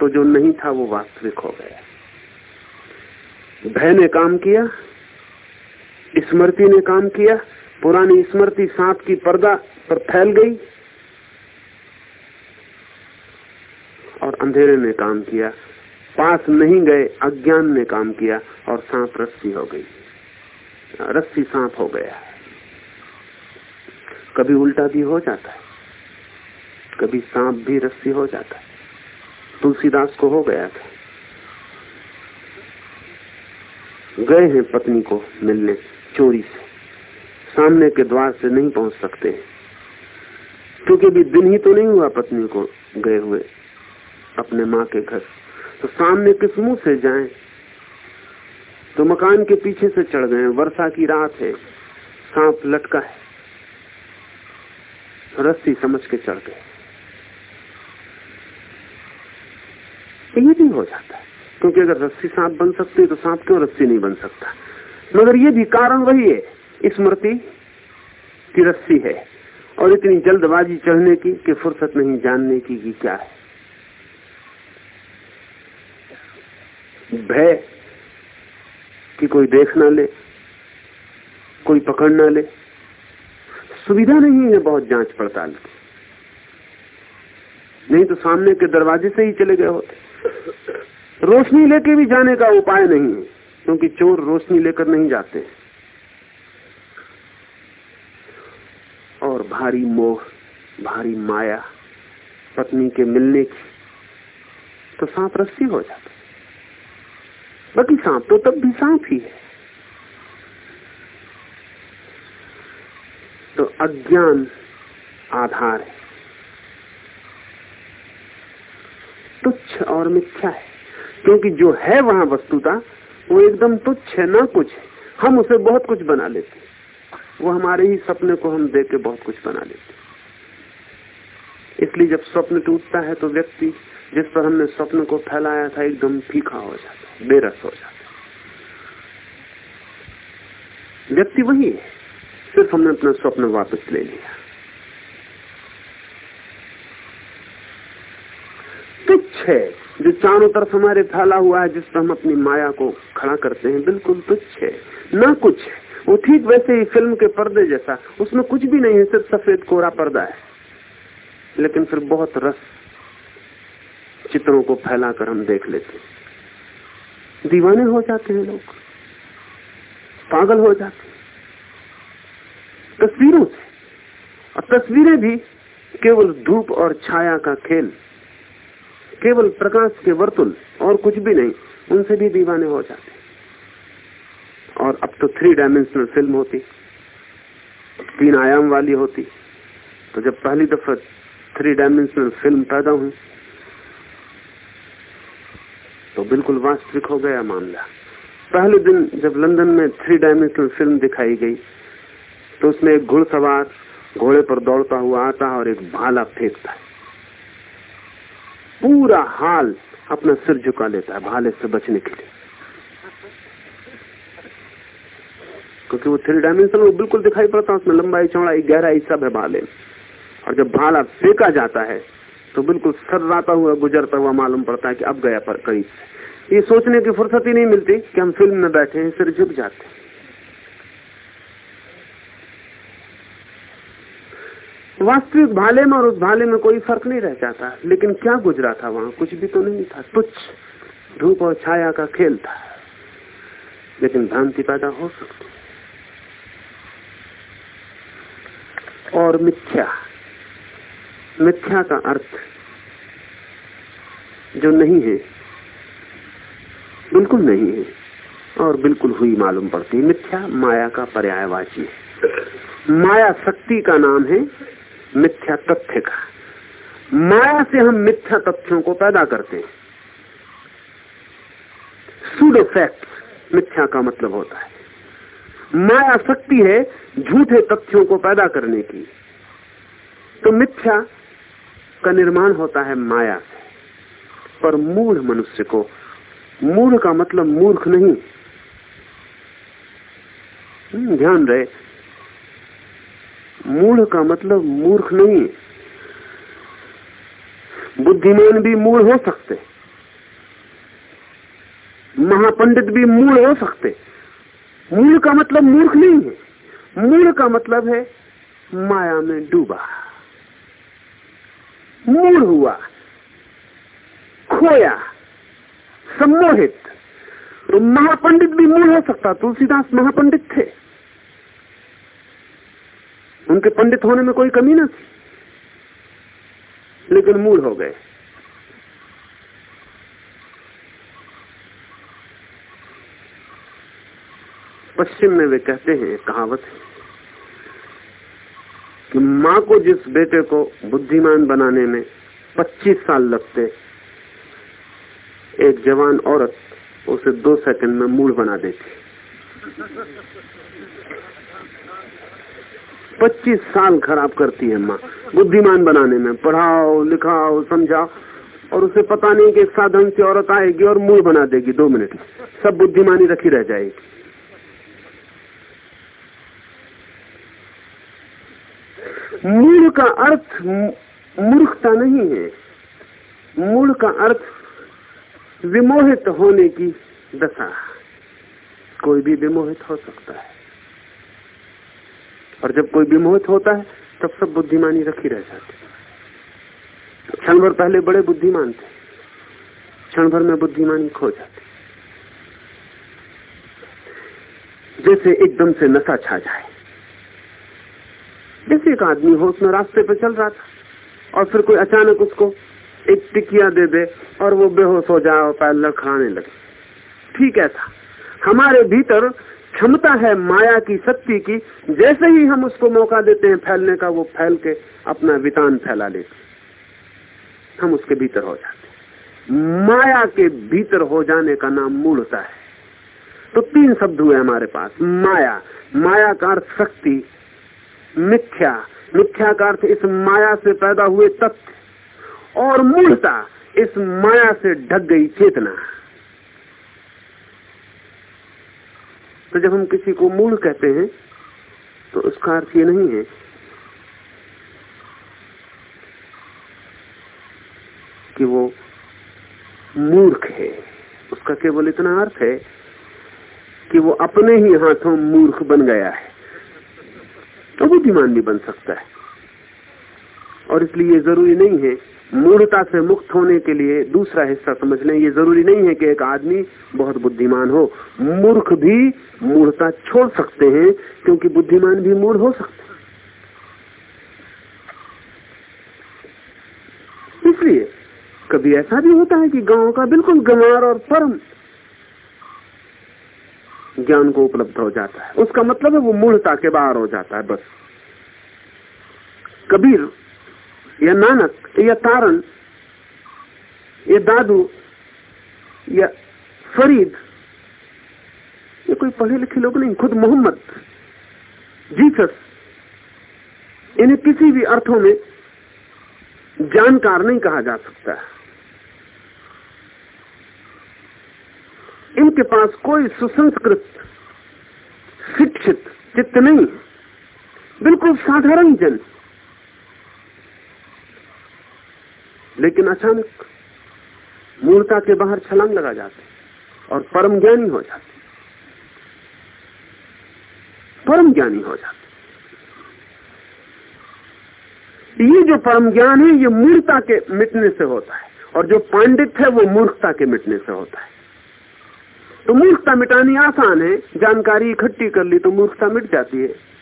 तो जो नहीं था, वो वास्तविक हो गया। भय ने काम किया, स्मृति ने काम किया, पुरानी स्मृति सांप की पर्दा पर फैल गई और अंधेरे ने काम किया, पास नहीं गए अज्ञान ने काम किया और सांप रस्सी हो गई। रस्सी सांप हो गया। कभी उल्टा भी हो जाता है, कभी सांप भी रस्सी हो जाता है। तुलसीदास को हो गया था। गए हैं पत्नी को मिलने, चोरी से। सामने के द्वार से नहीं पहुँच सकते। क्योंकि अभी दिन ही तो नहीं हुआ पत्नी को गए हुए अपने माँ के घर। तो सामने किस मुँह से जाएँ? तो मकान के पीछे से चढ़ गए। वर्षा की रात है। सांप लटका है। रस्सी समझ के चढ़ गए। ये भी हो जाता है। क्योंकि अगर रस्सी सांप बन सकती है तो सांप क्यों रस्सी नहीं बन सकता? मगर ये भी कारण वही है स्मृति की रस्सी है। और इतनी जल्दबाजी चढ़ने की कि फुर्सत नहीं जानने की कि क्या है। भय कि कोई देख ना ले, कोई पकड़ ना ले, सुविधा नहीं है बहुत जाँच पड़ताल की। नहीं तो सामने के दरवाजे से ही चले गए होते। रोशनी लेके भी जाने का उपाय नहीं है, क्योंकि चोर रोशनी लेकर नहीं जाते। और भारी मोह, भारी माया, पत्नी के मिलने की तो सांप रस्सी हो जाता। बाकी सांप तो तब भी सांप ही है। तो अज्ञान आधार है। तुच्छ और मिथ्या है। क्योंकि जो है वहाँ वस्तुता, वो एकदम तुच्छ है, ना कुछ है। हम उसे बहुत कुछ बना लेते वो हमारे ही सपने को हम देख के बहुत कुछ बना लेते इसलिए जब स्वप्न टूटता है तो व्यक्ति, जिस पर हमने स्वप्न को फैलाया था, एकदम फीका हो जाता है, बेरस हो जाता व्यक्ति वही है। सिर्फ़ हमने अपना स्वप्न वापस ले लिया। तुच्छ है। जो चारों तरफ़ हमारे फैला हुआ है, जिस पर हम अपनी माया को खड़ा करते हैं, बिल्कुल तुच्छ है। ना कुछ है। वो ठीक वैसे ही फ़िल्म के पर्दे जैसा। उसमें कुछ भी नहीं है, सिर्फ़ सफ़ेद कोरा पर्दा है। लेकिन फिर बहुत रस चित्रों को फैलाकर हम देख लेते दीवाने हो जाते हैं लोग। पागल हो जाते तस्वीरों से। और तस्वीरें भी केवल धूप और छाया का खेल। केवल प्रकाश के वर्तुल और कुछ भी नहीं, उनसे भी दीवाने हो जाते और अब तो थ्री डायमेंशनल फ़िल्म होती, तीन आयाम वाली होती। तो जब पहली दफ़ा थ्री डायमेंशनल फ़िल्म पैदा हुई तो बिल्कुल वास्तविक हो गया मामला। पहले दिन जब लंदन में थ्री डायमेंशनल फ़िल्म दिखाई गई तो उसमें एक घुड़सवार घोड़े पर दौड़ता हुआ आता और एक भाला फेंकता है। पूरा हाल अपना सिर झुका लेता है, भाले से बचने के लिए। क्योंकि वो थ्री डायमेंशन वो बिल्कुल दिखाई पड़ता है, उसमें लंबाई, चौड़ाई, गहराई सब है भाले। और जब भाला फेंका जाता है तो बिल्कुल सर्राता हुआ, गुजरता हुआ मालूम पड़ता है कि अब गया पर करीब ये सोचने की फुर्सत ही नहीं मिलती कि हम फ़िल्म में बैठे हैं, सिर झुक जाते वास्तविक भाले में और उस भाले में कोई फ़र्क नहीं रह जाता। लेकिन क्या गुजरा था वहाँ? कुछ भी तो नहीं था। तुच्छ धूप और छाया का खेल था। लेकिन भ्रांति पैदा हो सकती। और मिथ्या। मिथ्या का अर्थ जो नहीं है, बिल्कुल नहीं है और बिल्कुल हुई मालूम पड़ती। है मिथ्या माया का पर्यायवाची है। माया शक्ति का नाम है मिथ्या तथ्य का। माया से हम मिथ्या तथ्यों को पैदा करते हैं। सूडो फैक्ट मिथ्या का मतलब होता है। माया शक्ति है झूठे तथ्यों को पैदा करने की। तो मिथ्या का निर्माण होता है माया से। पर मूढ़ मनुष्य को मूढ़ का मतलब मूर्ख नहीं। हम्म, ध्यान रहे मूढ़ का मतलब मूर्ख नहीं है। बुद्धिमान भी मूढ़ हो सकते महापंडित भी मूढ़ हो सकते मूल का मतलब मूर्ख नहीं है। मूल का मतलब है माया में डूबा। मूल हुआ। खोया। सम्मोहित। तो महापंडित भी मूल हो सकता। तुलसीदास महापंडित थे। उनके पंडित होने में कोई कमी ना? थी लेकिन मूल हो गए। पश्चिम में वे कहते हैं कहावत है कि माँ को जिस बेटे को बुद्धिमान बनाने में 25 साल लगते, एक जवान औरत उसे दो सेकंड में मूड बना देती। 25 साल खराब करती है माँ। बुद्धिमान बनाने में, पढ़ाओ, लिखाओ, समझाओ, और उसे पता नहीं कि साधन से औरत आएगी और मूड बना देगी दो मिनट सब बुद्धिमानी रखी रह जाएगी। मूल का अर्थ मूर्खता नहीं है। मूल का अर्थ विमोहित होने की दशा। कोई भी विमोहित हो सकता है। और जब कोई विमोहित होता है, तब सब बुद्धिमानी रखी रह जाती क्षण भर पहले बड़े बुद्धिमान थे क्षण भर में बुद्धिमानी खो जाती जैसे एकदम से नशा छा जाए। जैसे एक आदमी हो, उसमें रास्ते पे चल रहा था, और फिर कोई अचानक उसको एक टिकिया दे दे, और वो बेहोश हो जाए और पैर लड़खड़ाने लगे। ठीक था हमारे भीतर क्षमता है माया की, शक्ति की। जैसे ही हम उसको मौका देते हैं फैलने का, वो फैल के अपना वितान फैला लेते हम उसके भीतर हो जाते माया के भीतर हो जाने का नाम मूलता है। तो तीन शब्द हुए हमारे पास। माया। माया का अर्थ शक्ति। मिथ्या। मिथ्या का अर्थ इस माया से पैदा हुए तथ्य। और मूलता इस माया से ढक गई चेतना। तो जब हम किसी को मूल कहते हैं तो उसका अर्थ ये नहीं है। कि वो मूर्ख है। उसका केवल इतना अर्थ है कि वो अपने ही हाथों मूर्ख बन गया है। तो बुद्धिमान भी बन सकता है। और इसलिए ज़रूरी नहीं है मूर्ता से मुक्त होने के लिए दूसरा हिस्सा समझ लें। ये ज़रूरी नहीं है कि एक आदमी बहुत बुद्धिमान हो। मूर्ख भी मूर्ता छोड़ सकते हैं, क्योंकि बुद्धिमान भी मूर्ख हो सकते हैं। इसलिए कभी ऐसा भी होता है कि गाँव का बिल्कुल गंवार और परम ज्ञान को उपलब्ध हो जाता है। उसका मतलब है वो मूलता के बाहर हो जाता है बस। कबीर या नानक, या तारण, या दादू, या फरीद, ये कोई पढ़े लिखे लोग नहीं, खुद मोहम्मद, जीसस, इन्हें किसी भी अर्थों में जानकार नहीं कहा जा सकता है। इनके पास कोई सुसंस्कृत, शिक्षित, चित्त नहीं, बिल्कुल साधारण जन। लेकिन अचानक मूर्ता के बाहर छलांग लगा जाते और परम ज्ञानी हो जाते। परम ज्ञानी हो जाते। ये जो परम ज्ञान है, ये मूर्ता के मिटने से होता है और जो पांडित है, वो मूर्खता के मिटने से होता है। तो मूर्खता मिटानी आसान है, जानकारी इकट्ठी कर ली तो मूर्खता मिट जाती है।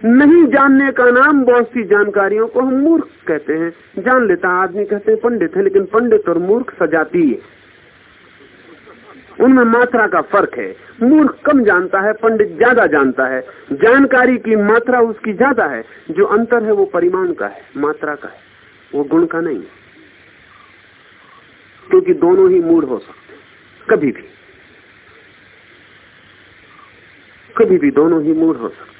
नहीं जानने का नाम बहुत सी जानकारियों को हम मूर्ख कहते हैं। जान लेता आदमी कहते हैं पंडित है, लेकिन पंडित और मूर्ख सजाती है उनमें मात्रा का फ़र्क है। मूर्ख कम जानता है, पंडित ज़्यादा जानता है। जानकारी की मात्रा उसकी ज़्यादा है। जो अंतर है वो परिमाण का है, मात्रा का है। वो गुण का नहीं क्योंकि दोनों ही मूड हो सकते कभी भी। कभी भी दोनों ही मूड हो सकते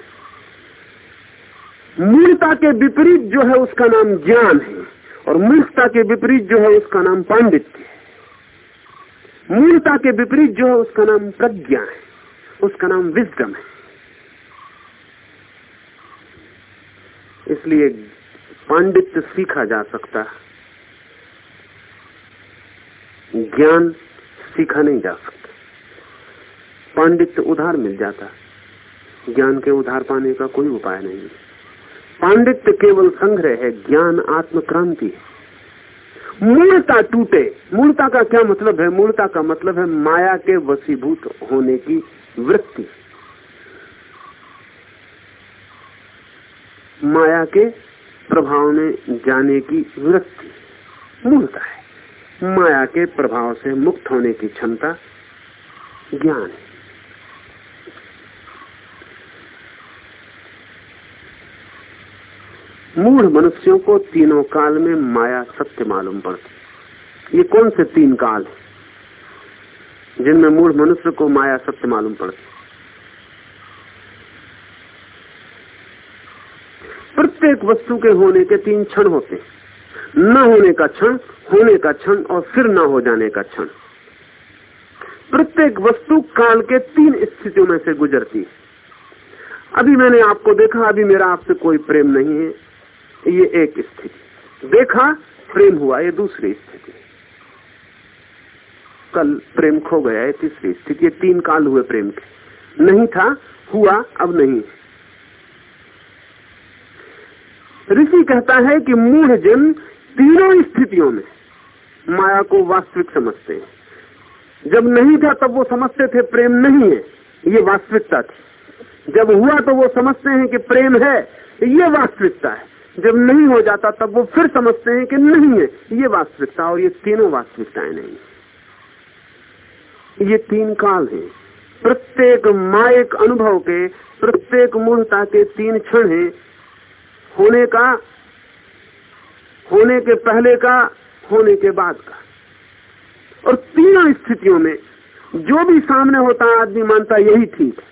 मूर्ता के विपरीत जो है उसका नाम ज्ञान है, और मूर्खता के विपरीत जो है उसका नाम पांडित्य है। मूलता के विपरीत जो है उसका नाम प्रज्ञा है, उसका नाम विजडम है। इसलिए पांडित्य सीखा जा सकता है। ज्ञान सीखा नहीं जा सकता। पांडित्य उधार मिल जाता ज्ञान के उधार पाने का कोई उपाय नहीं पांडित्य केवल संग्रह है, ज्ञान, आत्मक्रांति है। मूलता टूटे। मूलता का क्या मतलब है? मूलता का मतलब है माया के वसीभूत होने की वृत्ति। माया के प्रभाव में जाने की वृत्ति। मूलता है। माया के प्रभाव से मुक्त होने की क्षमता ज्ञान है। मूढ़ मनुष्यों को तीनों काल में माया सत्य मालूम पड़ती। ये कौन से तीन काल जिनमें मूढ़ मनुष्य को माया सत्य मालूम पड़ती। प्रत्येक वस्तु के होने के तीन क्षण होते न होने का क्षण, होने का क्षण और फिर न हो जाने का क्षण। प्रत्येक वस्तु काल के तीन स्थितियों में से गुजरती है। अभी मैंने आपको देखा, अभी मेरा आपसे कोई प्रेम नहीं है। ये एक स्थिति। देखा, प्रेम हुआ, ये दूसरी स्थिति। कल प्रेम खो गया है तीसरी स्थिति। ये तीन काल हुए प्रेम के। नहीं था, हुआ, अब नहीं ऋषि कहता है कि मूढ़ जन तीनों स्थितियों में माया को वास्तविक समझते हैं। जब नहीं था, तब वो समझते थे प्रेम नहीं है, ये वास्तविकता थी। जब हुआ तो वो समझते हैं कि प्रेम है, ये वास्तविकता है। जब नहीं हो जाता, तब वो फिर समझते हैं कि नहीं है। ये वास्तविकता और ये तीनों वास्तविकताएँ नहीं। ये तीन काल है। प्रत्येक मायक अनुभव के, प्रत्येक मूर्ता के तीन क्षण है। होने का, होने के पहले का, होने के बाद का। और तीनों स्थितियों में जो भी सामने होता है आदमी मानता यही ठीक है।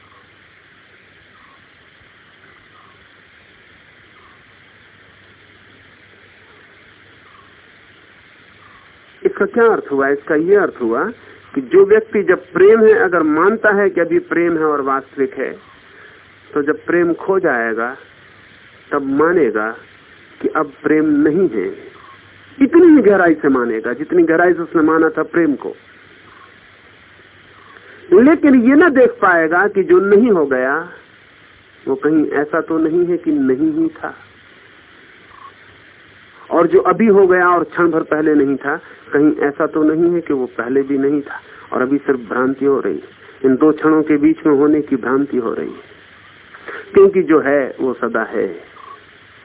इसका क्या अर्थ हुआ, इसका यह अर्थ हुआ कि जो व्यक्ति जब प्रेम है, अगर मानता है कि अभी प्रेम है और वास्तविक है तो जब प्रेम खो जाएगा, तब मानेगा कि अब प्रेम नहीं है। इतनी ही गहराई से मानेगा, जितनी गहराई से उसने माना था प्रेम को। लेकिन ये ना देख पाएगा कि जो नहीं हो गया, वो कहीं ऐसा तो नहीं है कि नहीं ही था। और जो अभी हो गया और क्षण भर पहले नहीं था, कहीं ऐसा तो नहीं है कि वो पहले भी नहीं था, और अभी सिर्फ़ भ्रांति हो रही है। इन दो क्षणों के बीच में होने की भ्रांति हो रही है। क्योंकि जो है, वो सदा है,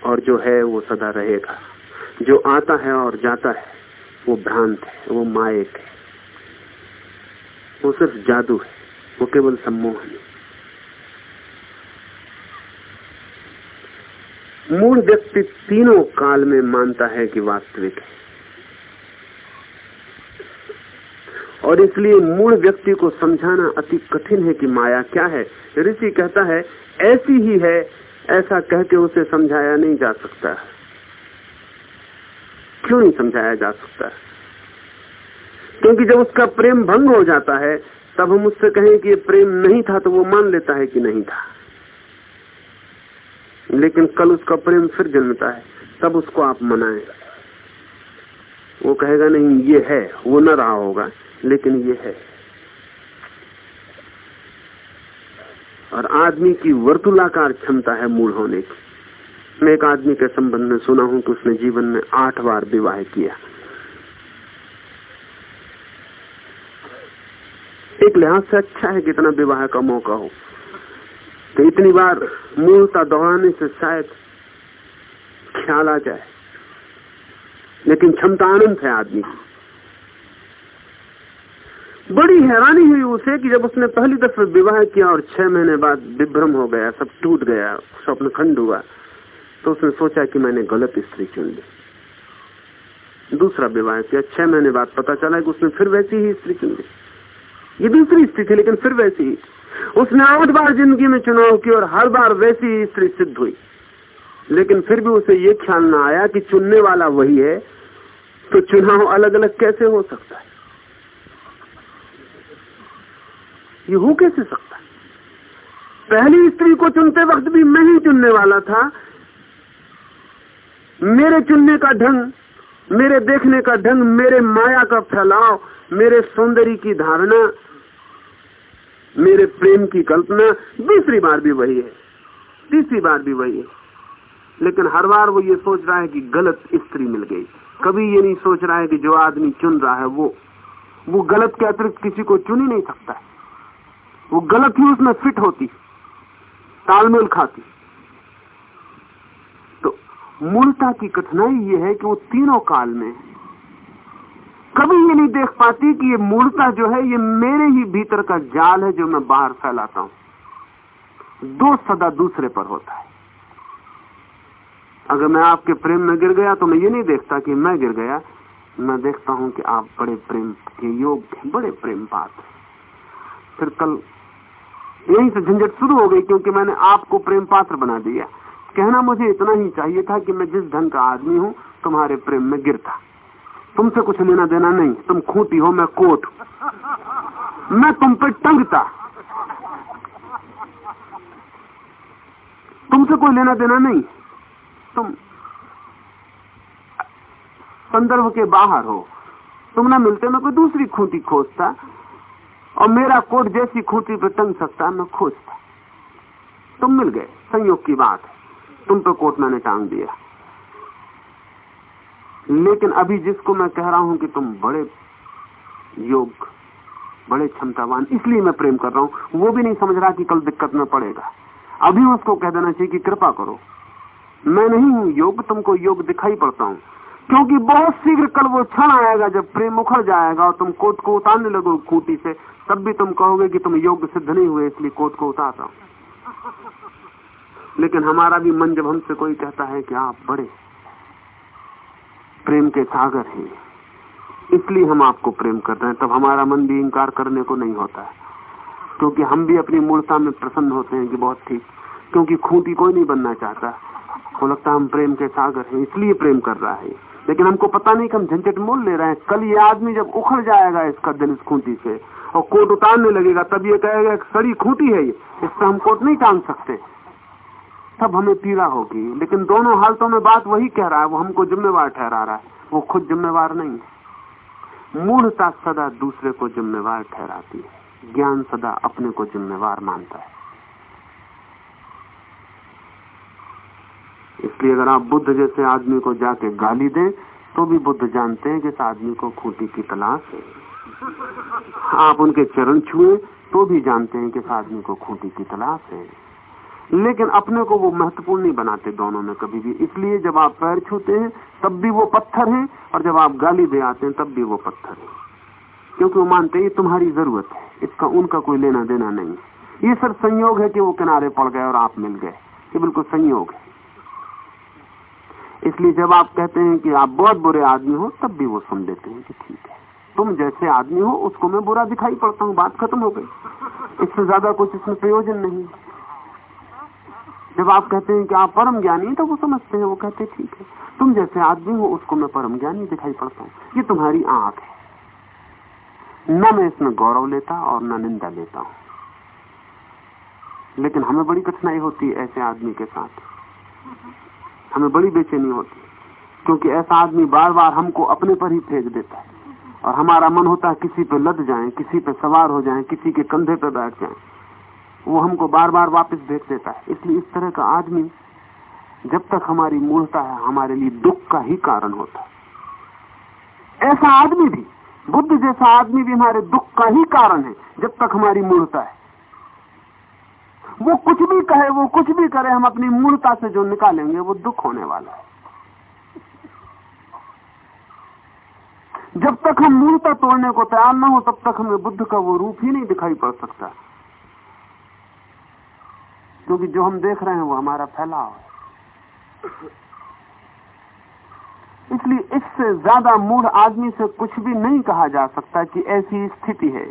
और जो है, वो सदा रहेगा। जो आता है और जाता है, वो भ्रांत है, वो मायक है। वो सिर्फ़ जादू है, वो केवल सम्मोहन है। मूल व्यक्ति तीनों काल में मानता है कि वास्तविक है। और इसलिए मूल व्यक्ति को समझाना अति कठिन है कि माया क्या है। ऋषि कहता है, ऐसी ही है, ऐसा कह के उसे समझाया नहीं जा सकता क्यों नहीं समझाया जा सकता क्योंकि जब उसका प्रेम भंग हो जाता है, तब हम उससे कहें कि ये प्रेम नहीं था तो वो मान लेता है कि नहीं था। लेकिन कल उसका प्रेम फिर जन्मता है, तब उसको आप मनाए। वो कहेगा, नहीं, ये है। वो न रहा होगा, लेकिन ये है। और आदमी की वर्तुलाकार क्षमता है मूल होने की। मैं एक आदमी के संबंध में सुना हूँ कि उसने जीवन में आठ बार विवाह किया। एक लिहाज से अच्छा है कितना विवाह का मौका हो। तो इतनी बार मूलता दोहराने से शायद ख्याल आ जाए। लेकिन क्षमता आनंद है आदमी की। बड़ी हैरानी हुई उसे कि जब उसने पहली दफे विवाह किया और छह महीने बाद विभ्रम हो गया, सब टूट गया स्वप्न खंड हुआ तो उसने सोचा कि मैंने गलत स्त्री चुन ली। दूसरा विवाह किया, छह महीने बाद पता चला कि उसने फिर वैसी ही स्त्री चुन ली। ये दूसरी स्त्री थी, लेकिन फिर वैसी ही उसने आठ बार ज़िंदगी में चुनाव किया और हर बार वैसी स्त्री सिद्ध हुई। लेकिन फिर भी उसे ये ख्याल ना आया कि चुनने वाला वही है तो चुनाव अलग अलग कैसे हो सकता है? ये हो कैसे सकता है? पहली स्त्री को चुनते वक्त भी मैं ही चुनने वाला था। मेरे चुनने का ढंग, मेरे देखने का ढंग, मेरे माया का फैलाव, मेरे सौंदर्य की धारणा मेरे प्रेम की कल्पना दूसरी बार भी वही है। तीसरी बार भी वही है। लेकिन हर बार वो ये सोच रहा है कि गलत स्त्री मिल गई। कभी ये नहीं सोच रहा है कि जो आदमी चुन रहा है वो वो गलत के अतिरिक्त किसी को चुन ही नहीं सकता वो गलत ही उसमें फिट होती तालमेल खाती तो मूलता की कठिनाई ये है कि वो तीनों काल में कभी ये नहीं देख पाती कि ये मूर्ता जो है, ये मेरे ही भीतर का जाल है जो मैं बाहर फैलाता हूँ। दो सदा दूसरे पर होता है। अगर मैं आपके प्रेम में गिर गया तो मैं ये नहीं देखता कि मैं गिर गया। मैं देखता हूँ कि आप बड़े प्रेम के योग बड़े प्रेम पात्र फिर कल यहीं से झंझट शुरू हो गई क्योंकि मैंने आपको प्रेम पात्र बना दिया। कहना मुझे इतना ही चाहिए था कि मैं जिस ढंग का आदमी हूँ, तुम्हारे प्रेम में गिरता। तुमसे कुछ लेना देना नहीं। तुम खूंटी हो, मैं कोट मैं तुम पे टंगता। तुमसे कोई लेना देना नहीं। तुम संदर्भ के बाहर हो। तुम ना मिलते, मैं कोई दूसरी खूंटी खोजता। और मेरा कोट जैसी खूंटी पे टंग सकता, मैं खोजता। तुम मिल गए। संयोग की बात तुम पे कोट मैंने टांग दिया। लेकिन अभी जिसको मैं कह रहा हूँ कि तुम बड़े योग बड़े क्षमतावान, इसलिए मैं प्रेम कर रहा हूँ, वो भी नहीं समझ रहा कि कल दिक्कत में पड़ेगा। अभी उसको कह देना चाहिए कि कृपा करो। मैं नहीं हूँ योग तुमको योग दिखाई पड़ता हूँ। क्योंकि बहुत शीघ्र कल वो क्षण आएगा जब प्रेम उखड़ जाएगा और तुम कोट को उतारने लगो खूटी से, तब भी तुम कहोगे कि तुम योग सिद्ध नहीं हुए, इसलिए कोट को उतारता हूँ। लेकिन हमारा भी मन जब हमसे कोई कहता है कि आप बड़े प्रेम के सागर हैं। इसलिए हम आपको प्रेम कर रहे हैं। तब हमारा मन भी इंकार करने को नहीं होता है। क्योंकि हम भी अपनी मूर्ता में प्रसन्न होते हैं कि बहुत ठीक। क्योंकि खूंटी कोई नहीं बनना चाहता। को लगता हम प्रेम के सागर हैं, इसलिए प्रेम कर रहा है। लेकिन हमको पता नहीं कि हम झंझट मोल ले रहे हैं। कल ये आदमी जब उखड़ जाएगा इसका दिल इस खूंटी से, और कोट उतारने लगेगा, तब ये कहेगा, सड़ी खूंटी है ये। इससे हम कोट नहीं टांग सकते। तब हमें पीड़ा होगी। लेकिन दोनों हालतों में बात वही कह रहा है, वो हमको जिम्मेवार ठहरा रहा है। वो खुद जिम्मेवार नहीं है। मूढ़ता सदा दूसरे को जिम्मेवार ठहराती है। ज्ञान सदा अपने को जिम्मेवार मानता है। इसलिए अगर आप बुद्ध जैसे आदमी को जाके गाली दें तो भी बुद्ध जानते हैं कि इस आदमी को खूंटी की तलाश है। आप उनके चरण छुए तो भी जानते हैं कि इस आदमी को खूंटी की तलाश है। लेकिन अपने को वो महत्वपूर्ण नहीं बनाते दोनों में कभी भी। इसलिए जब आप पैर छूते हैं, तब भी वो पत्थर हैं, और जब आप गाली दे आते हैं, तब भी वो पत्थर है। क्योंकि वो मानते हैं, ये तुम्हारी ज़रूरत है, इसका, उनका कोई लेना देना नहीं ये सर संयोग है कि वो किनारे पड़ गए और आप मिल गए। ये बिल्कुल संयोग है। इसलिए जब आप कहते हैं कि आप बहुत बुरे आदमी हो, तब भी वो सुन लेते हैं कि ठीक है। तुम जैसे आदमी हो, उसको मैं बुरा दिखाई पड़ता हूँ, बात खत्म हो गई। इससे ज़्यादा कुछ इसमें प्रयोजन नहीं जब आप कहते हैं कि आप परम ज्ञानी तो वो समझते हैं, वो कहते ठीक है, तुम जैसे आदमी हो, उसको मैं परम ज्ञानी दिखाई पड़ता हूँ। ये तुम्हारी आँख है। न मैं इसमें गौरव लेता और न निंदा लेता हूँ। लेकिन हमें बड़ी कठिनाई होती है ऐसे आदमी के साथ। हमें बड़ी बेचैनी होती क्योंकि ऐसा आदमी बार बार हमको अपने पर ही फेंक देता है। और हमारा मन होता है, किसी पे लद जाए, किसी पे सवार हो जाए, किसी के कंधे पे बैठ जाए। वो हमको बार बार वापस भेज देता है। इसलिए इस तरह का आदमी जब तक हमारी मूलता है, हमारे लिए दुख का ही कारण होता है। ऐसा आदमी भी, बुद्ध जैसा आदमी भी हमारे दुख का ही कारण है, जब तक हमारी मूलता है। वो कुछ भी कहे, वो कुछ भी करे, हम अपनी मूलता से जो निकालेंगे, वो दुख होने वाला है। जब तक हम मूलता तोड़ने को तैयार ना हो, तब तक हमें बुद्ध का वो रूप ही नहीं दिखाई पड़ सकता। क्योंकि जो हम देख रहे हैं वो हमारा फैलाव है। इसलिए इससे ज़्यादा मूढ़ आदमी से कुछ भी नहीं कहा जा सकता कि ऐसी स्थिति है।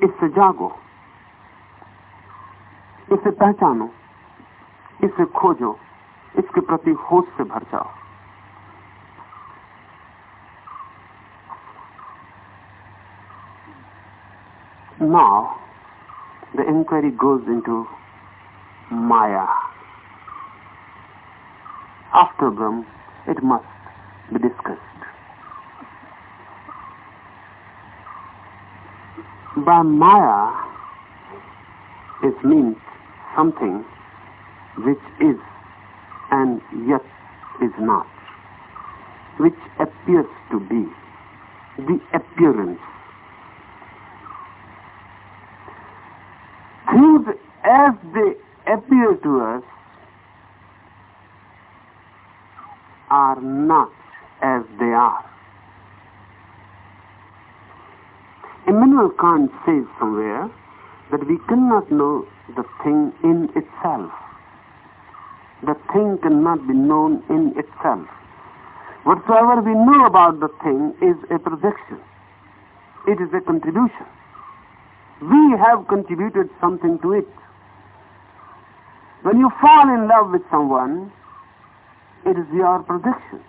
इससे जागो। इसे पहचानो। इसे खोजो। इसके प्रति होश से भर जाओ। Now, the inquiry goes into Maya. After Brahm, it must be discussed. By Maya, it means something which is and yet is not, which appears to be, the appearance. Things as they appear to us are not as they are. Immanuel Kant says somewhere that we cannot know the thing in itself. The thing cannot be known in itself. Whatsoever we know about the thing is a projection. It is a contribution. We have contributed something to it. When you fall in love with someone, it is your projection.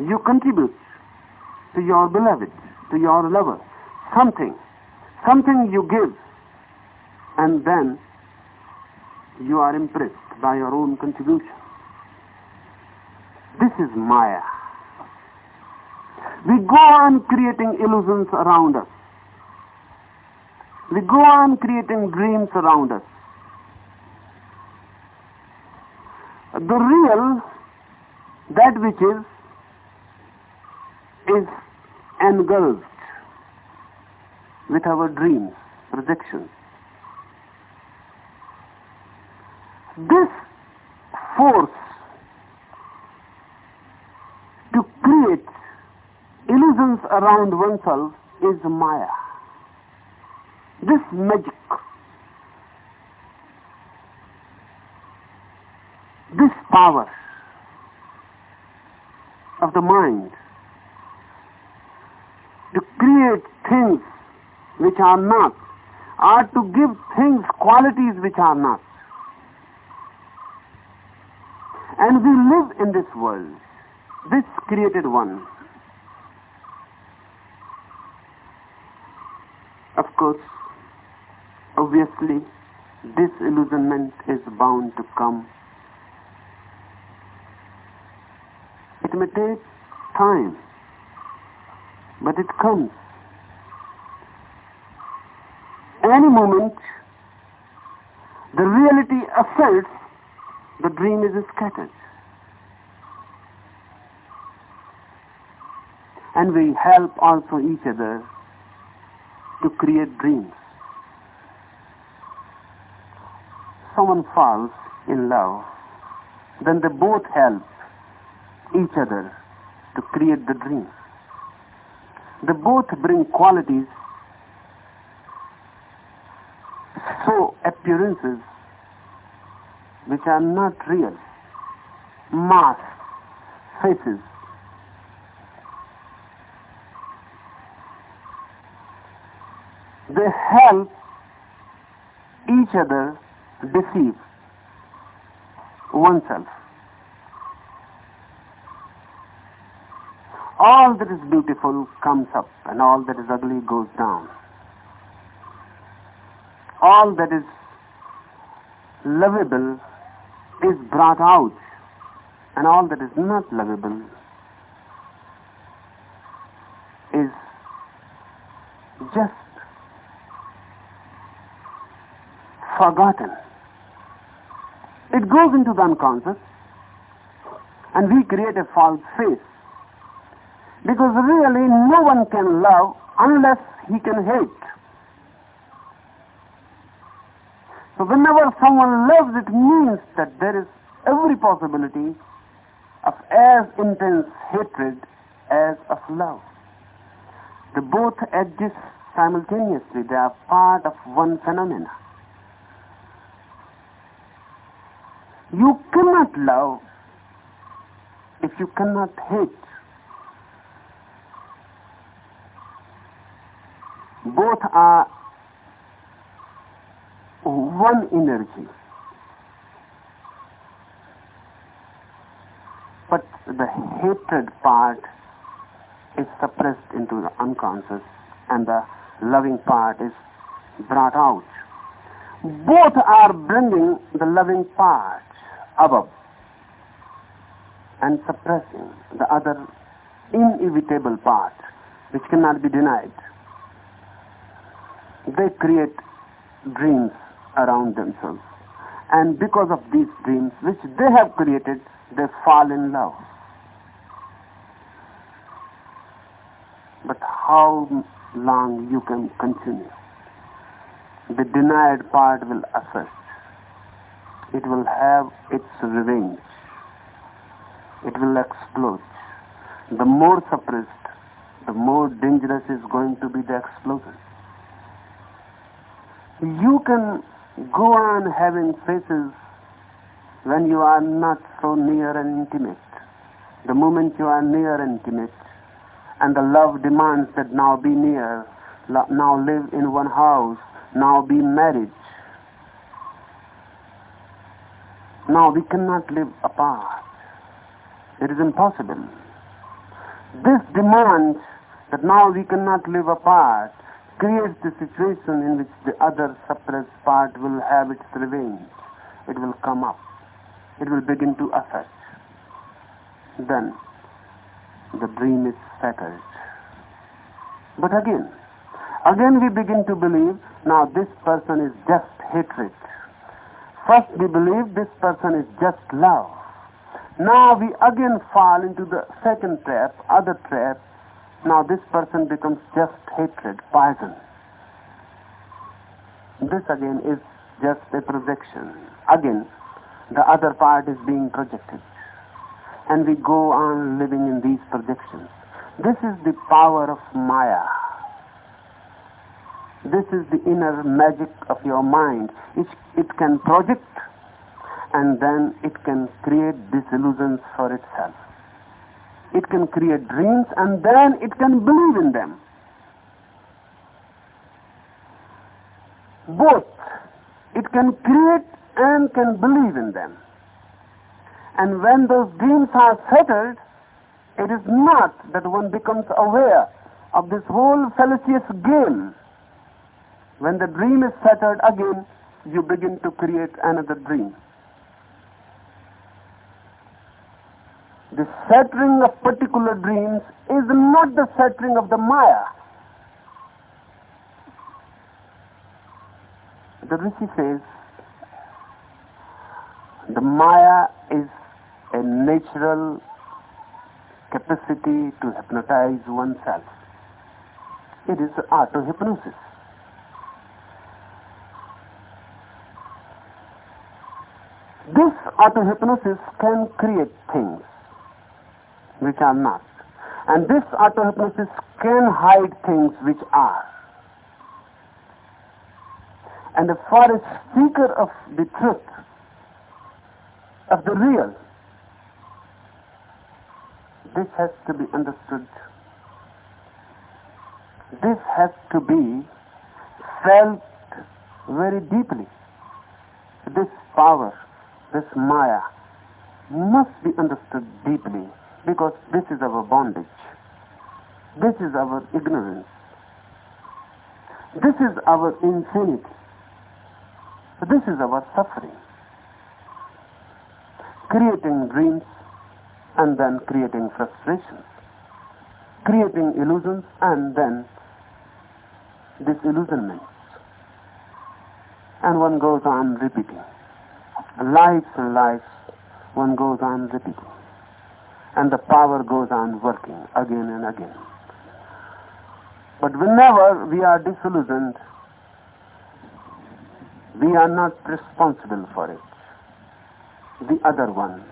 You contribute to your beloved, to your lover, something, something you give, and then you are impressed by your own contribution. This is Maya. We go on creating illusions around us. We go on creating dreams around us. The real, that which is, is engulfed with our dreams, projections. This force to create illusions around oneself is Maya. This magic, this power of the mind to create things which are not, or to give things qualities which are not. And we live in this world, this created one. Of course, obviously, disillusionment is bound to come. It may take time, but it comes. Any moment, the reality assaults, the dream is scattered. And we help also each other to create dreams. Someone falls in love, then they both help each other to create the dream. They both bring qualities, so appearances which are not real, masks, faces. They help each other deceive oneself. All that is beautiful comes up and all that is ugly goes down. All that is lovable is brought out and all that is not lovable is just forgotten. It goes into the unconscious and we create a false face. Because really no one can love unless he can hate. So whenever someone loves, it means that there is every possibility of as intense hatred as of love. The both exist simultaneously. They are part of one phenomena. You cannot love if you cannot hate. Both are one energy. But the hatred part is suppressed into the unconscious and the loving part is brought out. Both are blending the loving part above and suppressing the other inevitable part which cannot be denied. They create dreams around themselves. And because of these dreams which they have created, they fall in love. But how long you can continue? The denied part will assert. It will have its revenge. It will explode. The more suppressed, the more dangerous is going to be the explosion. You can go on having faces when you are not so near and intimate. The moment you are near and intimate, and the love demands that now be near, now live in one house, now be married. Now we cannot live apart. It is impossible. This demands that now we cannot live apart creates the situation in which the other suppressed part will have its revenge. It will come up. It will begin to affect. Then the dream is shattered. But again, again we begin to believe now this person is just hatred. First we believe this person is just love. Now we again fall into the second trap, other trap. Now this person becomes just hatred, poison. This again is just a projection. Again, the other part is being projected and we go on living in these projections. This is the power of Maya. This is the inner magic of your mind. It, it can project and then it can create disillusions for itself. It can create dreams and then it can believe in them. Both. It can create and can believe in them. And when those dreams are settled, it is not that one becomes aware of this whole fallacious game. When the dream is shattered again, you begin to create another dream. The shattering of particular dreams is not the shattering of the Maya. The Rishi says, the Maya is a natural capacity to hypnotize oneself. It is auto-hypnosis. This auto-hypnosis can create things which are not. And this auto-hypnosis can hide things which are. And for a seeker of the truth, of the real, this has to be understood. This has to be felt very deeply. This power, this Maya, must be understood deeply because this is our bondage. This is our ignorance. This is our insanity. This is our suffering. Creating dreams and then creating frustrations, creating illusions and then disillusionments. And one goes on repeating. Lives and lives, one goes on repeating. And the power goes on working again and again. But whenever we are disillusioned, we are not responsible for it. The other one,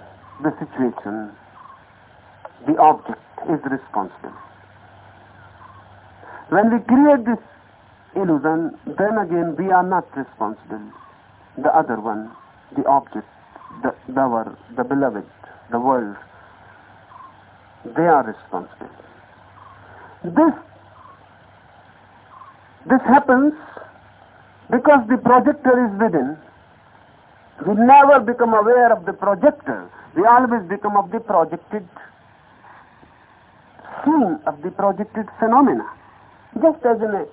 the situation, the object is responsible. When we create this illusion, then again we are not responsible. The other one, the object, the, the, the beloved, the world, they are responsible. This, this happens because the projector is within. We never become aware of the projector. We always become of the projected scene of the projected phenomena. Just as in a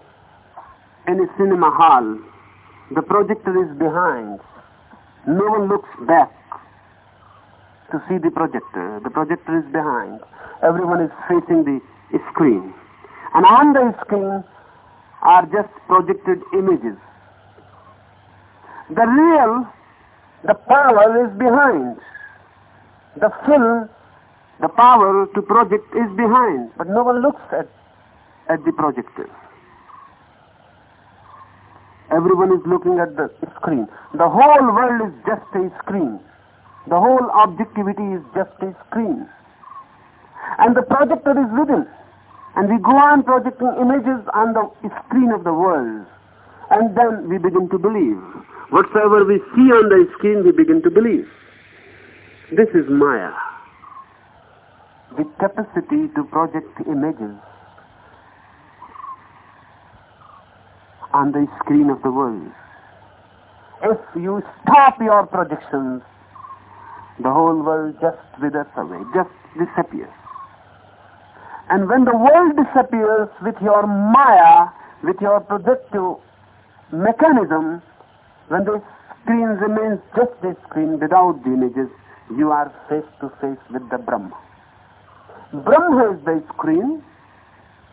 in a cinema hall, the projector is behind. No one looks back to see the projector. The projector is behind. Everyone is facing the screen. And on the screen are just projected images. The real, the power is behind. The film, the power to project is behind. But no one looks at, at the projector. Everyone is looking at the screen. The whole world is just a screen. The whole objectivity is just a screen. And the projector is within. And we go on projecting images on the screen of the world. And then we begin to believe. Whatsoever we see on the screen, we begin to believe. This is Maya. The capacity to project images on the screen of the world. If you stop your projections, the whole world just withers away, just disappears. And when the world disappears with your Maya, with your projective mechanism, when the screen remains just the screen without the images, you are face to face with the Brahma. Brahma is the screen,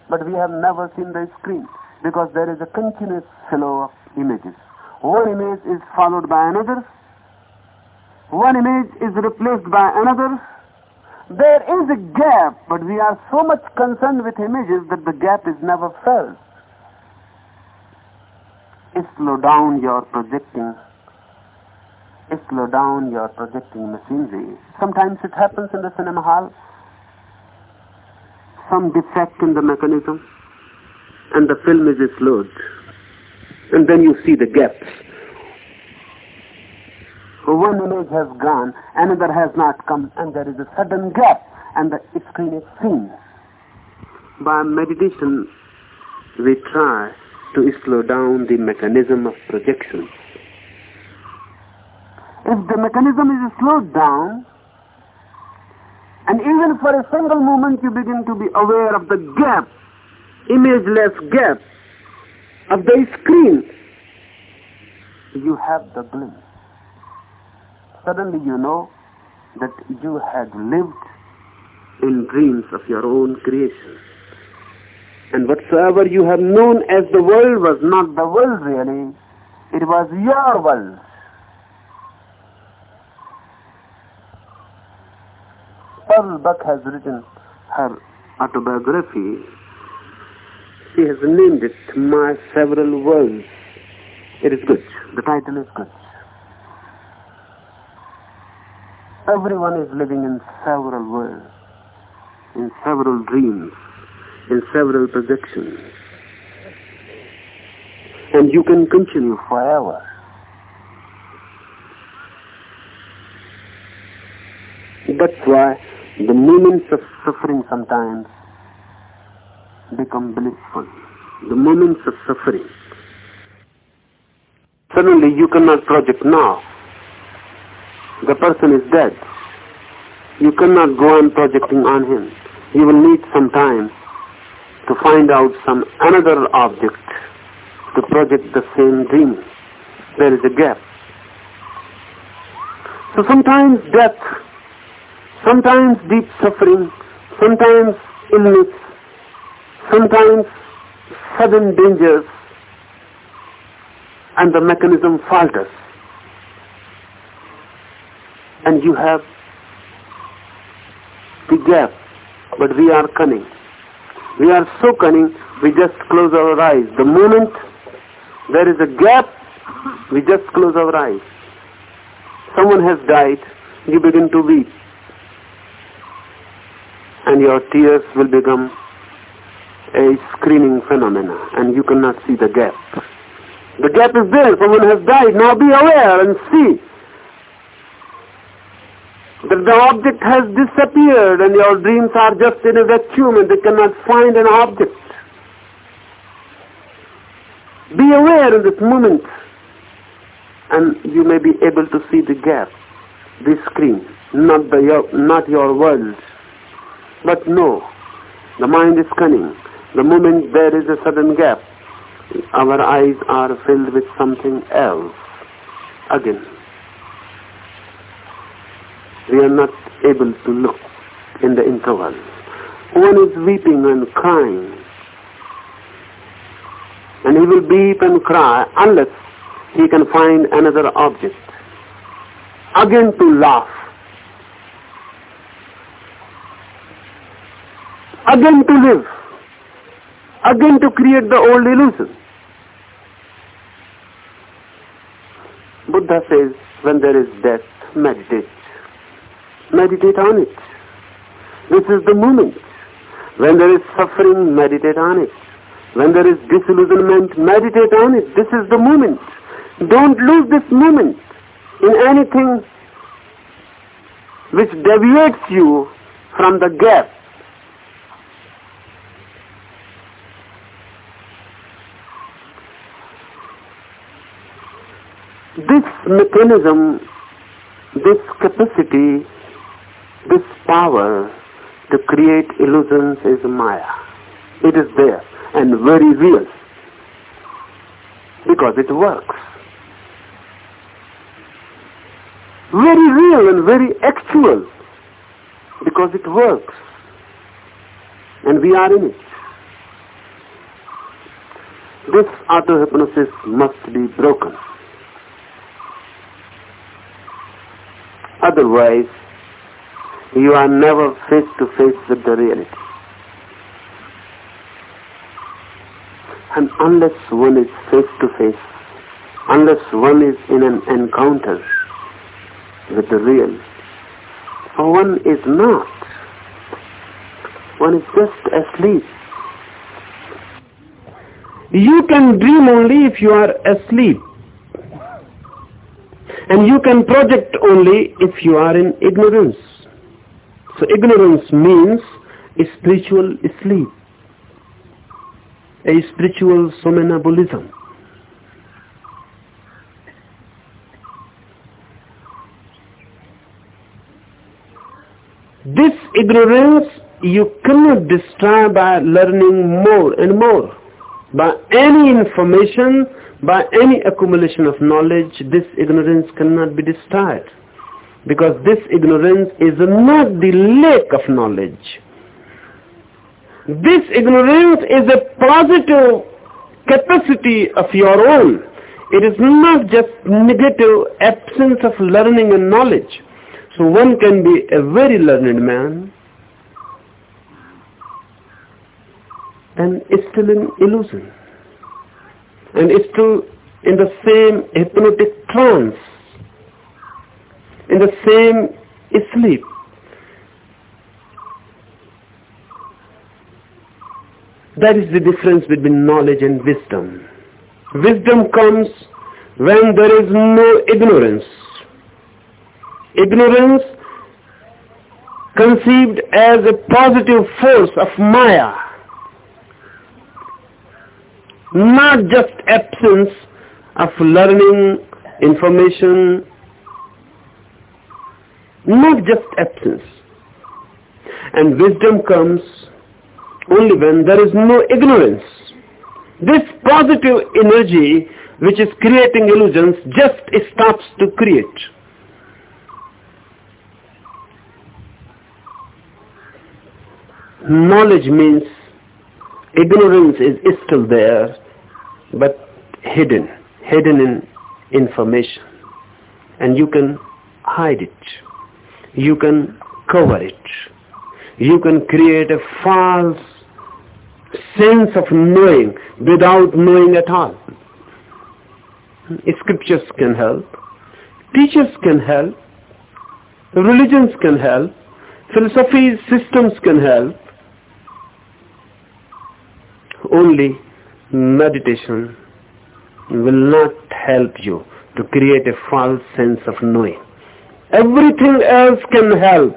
but we have never seen the screen because there is a continuous flow of images. One image is followed by another. One image is replaced by another. There is a gap, but we are so much concerned with images that the gap is never felt. Slow down your projecting. Slow down your projecting machinery. Sometimes it happens in the cinema hall. Some defect in the mechanism and the film is slowed. And then you see the gaps. One image has gone, another has not come, and there is a sudden gap, and the screen is seen. By meditation, we try to slow down the mechanism of projection. If the mechanism is slowed down, and even for a single moment you begin to be aware of the gap imageless gap of the screen, you have the glimpse. Suddenly you know that you had lived in dreams of your own creation. And whatsoever you have known as the world was not the world really, it was your world. Pearl Buck has written her autobiography she has named it My Several Worlds. It is good. The title is good. Everyone is living in several worlds, in several dreams, in several projections. And you can continue forever. That's why the moments of suffering sometimes become blissful. The moments of suffering. Suddenly you cannot project now. The person is dead. You cannot go on projecting on him. You will need some time to find out some another object to project the same dream. There is a gap. So sometimes death, sometimes deep suffering, sometimes illness, sometimes sudden dangers and the mechanism falters. And you have the gap but we are cunning. We are so cunning we just close our eyes. The moment there is a gap we just close our eyes. Someone has died you begin to weep. And your tears will become a screening phenomena and you cannot see the gap. The gap is there. Someone has died. Now be aware and see that the object has disappeared and your dreams are just in a vacuum and they cannot find an object. Be aware in this moment and you may be able to see the gap, the screen, not, the, not your world. But no, the mind is cunning. The moment there is a sudden gap, our eyes are filled with something else. Again, we are not able to look in the interval. One is weeping and crying. And he will weep and cry unless he can find another object. Again to laugh. Again to live. Again to create the old illusion. Buddha says, when there is death, meditate. Meditate on it. This is the moment. When there is suffering, meditate on it. When there is disillusionment, meditate on it. This is the moment. Don't lose this moment in anything which deviates you from the gap. This mechanism, this capacity, this power to create illusions is Maya. It is there and very real because it works. Very real and very actual because it works and we are in it. This auto-hypnosis must be broken. Otherwise, you are never face to face with the reality. And unless one is face to face, unless one is in an encounter with the real, one is not. One is just asleep. You can dream only if you are asleep. And you can project only if you are in ignorance. So ignorance means spiritual sleep a spiritual somnambulism. This ignorance you cannot destroy by learning more and more. By any information, by any accumulation of knowledge, this ignorance cannot be destroyed. Because this ignorance is not the lack of knowledge. This ignorance is a positive capacity of your own. It is not just negative absence of learning and knowledge. So one can be a very learned man and still in illusion and still in the same hypnotic trance, in the same sleep. That is the difference between knowledge and wisdom. Wisdom comes when there is no ignorance. Ignorance conceived as a positive force of Maya, not just absence of learning, information, not just absence. And wisdom comes only when there is no ignorance. This positive energy which is creating illusions just stops to create. Knowledge means ignorance is still there but hidden, hidden in information. And you can hide it. You can cover it. You can create a false sense of knowing without knowing at all. Scriptures can help, teachers can help, religions can help, philosophy systems can help. Only meditation will not help you to create a false sense of knowing. Everything else can help.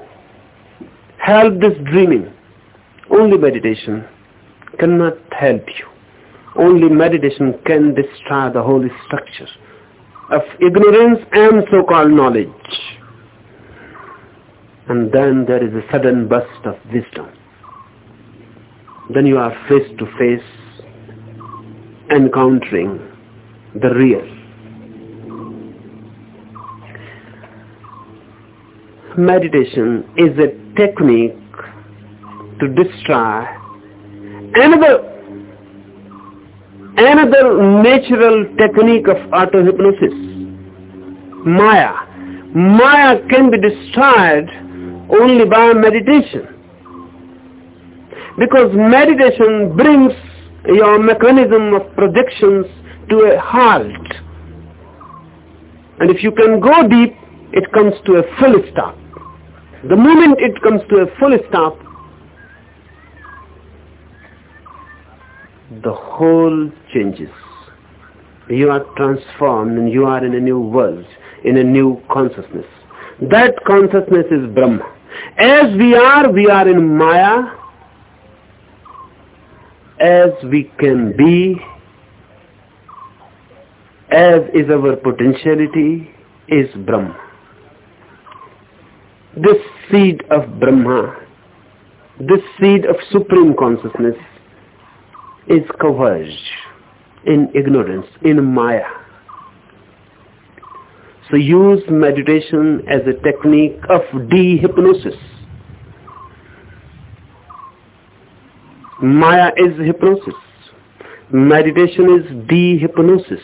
Help this dreaming. Only meditation cannot help you. Only meditation can destroy the whole structure of ignorance and so-called knowledge. And then there is a sudden burst of wisdom. Then you are face to face encountering the real. Meditation is a technique to destroy another another natural technique of auto-hypnosis, Maya. Maya can be destroyed only by meditation. Because meditation brings your mechanism of projections to a halt. And if you can go deep, it comes to a full stop. The moment it comes to a full stop, the whole changes. You are transformed and you are in a new world, in a new consciousness. That consciousness is Brahma. As we are, we are in Maya. As we can be, as is our potentiality, is Brahma. This seed of Brahma, this seed of supreme consciousness is covered in ignorance, in Maya. So use meditation as a technique of de-hypnosis. Maya is hypnosis. Meditation is de-hypnosis.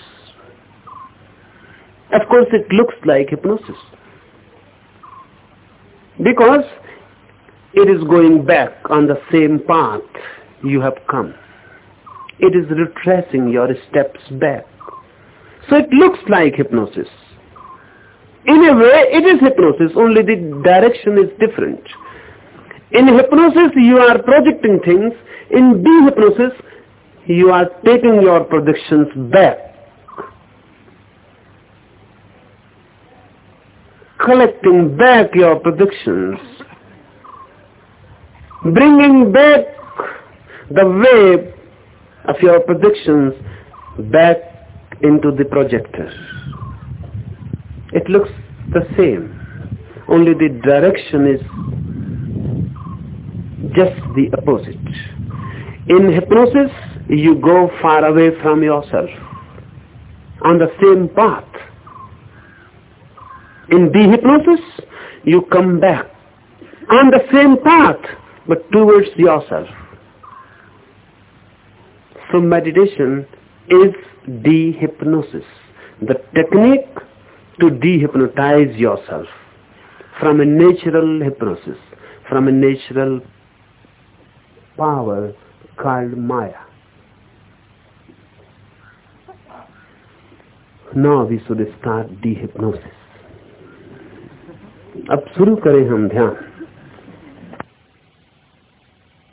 Of course, it looks like hypnosis. Because it is going back on the same path you have come. It is retracing your steps back. So it looks like hypnosis. In a way, it is hypnosis, only the direction is different. In hypnosis, you are projecting things. In de-hypnosis, you are taking your projections back. Collecting back your projections. Bringing back the wave of your projections back into the projector. It looks the same, only the direction is just the opposite. In hypnosis, you go far away from yourself on the same path. In de-hypnosis, you come back on the same path, but towards yourself. So meditation is de-hypnosis. The technique to de-hypnotize yourself from a natural hypnosis, from a natural power called Maya. Now we should start de-hypnosis. अब शुरू करें हम ध्यान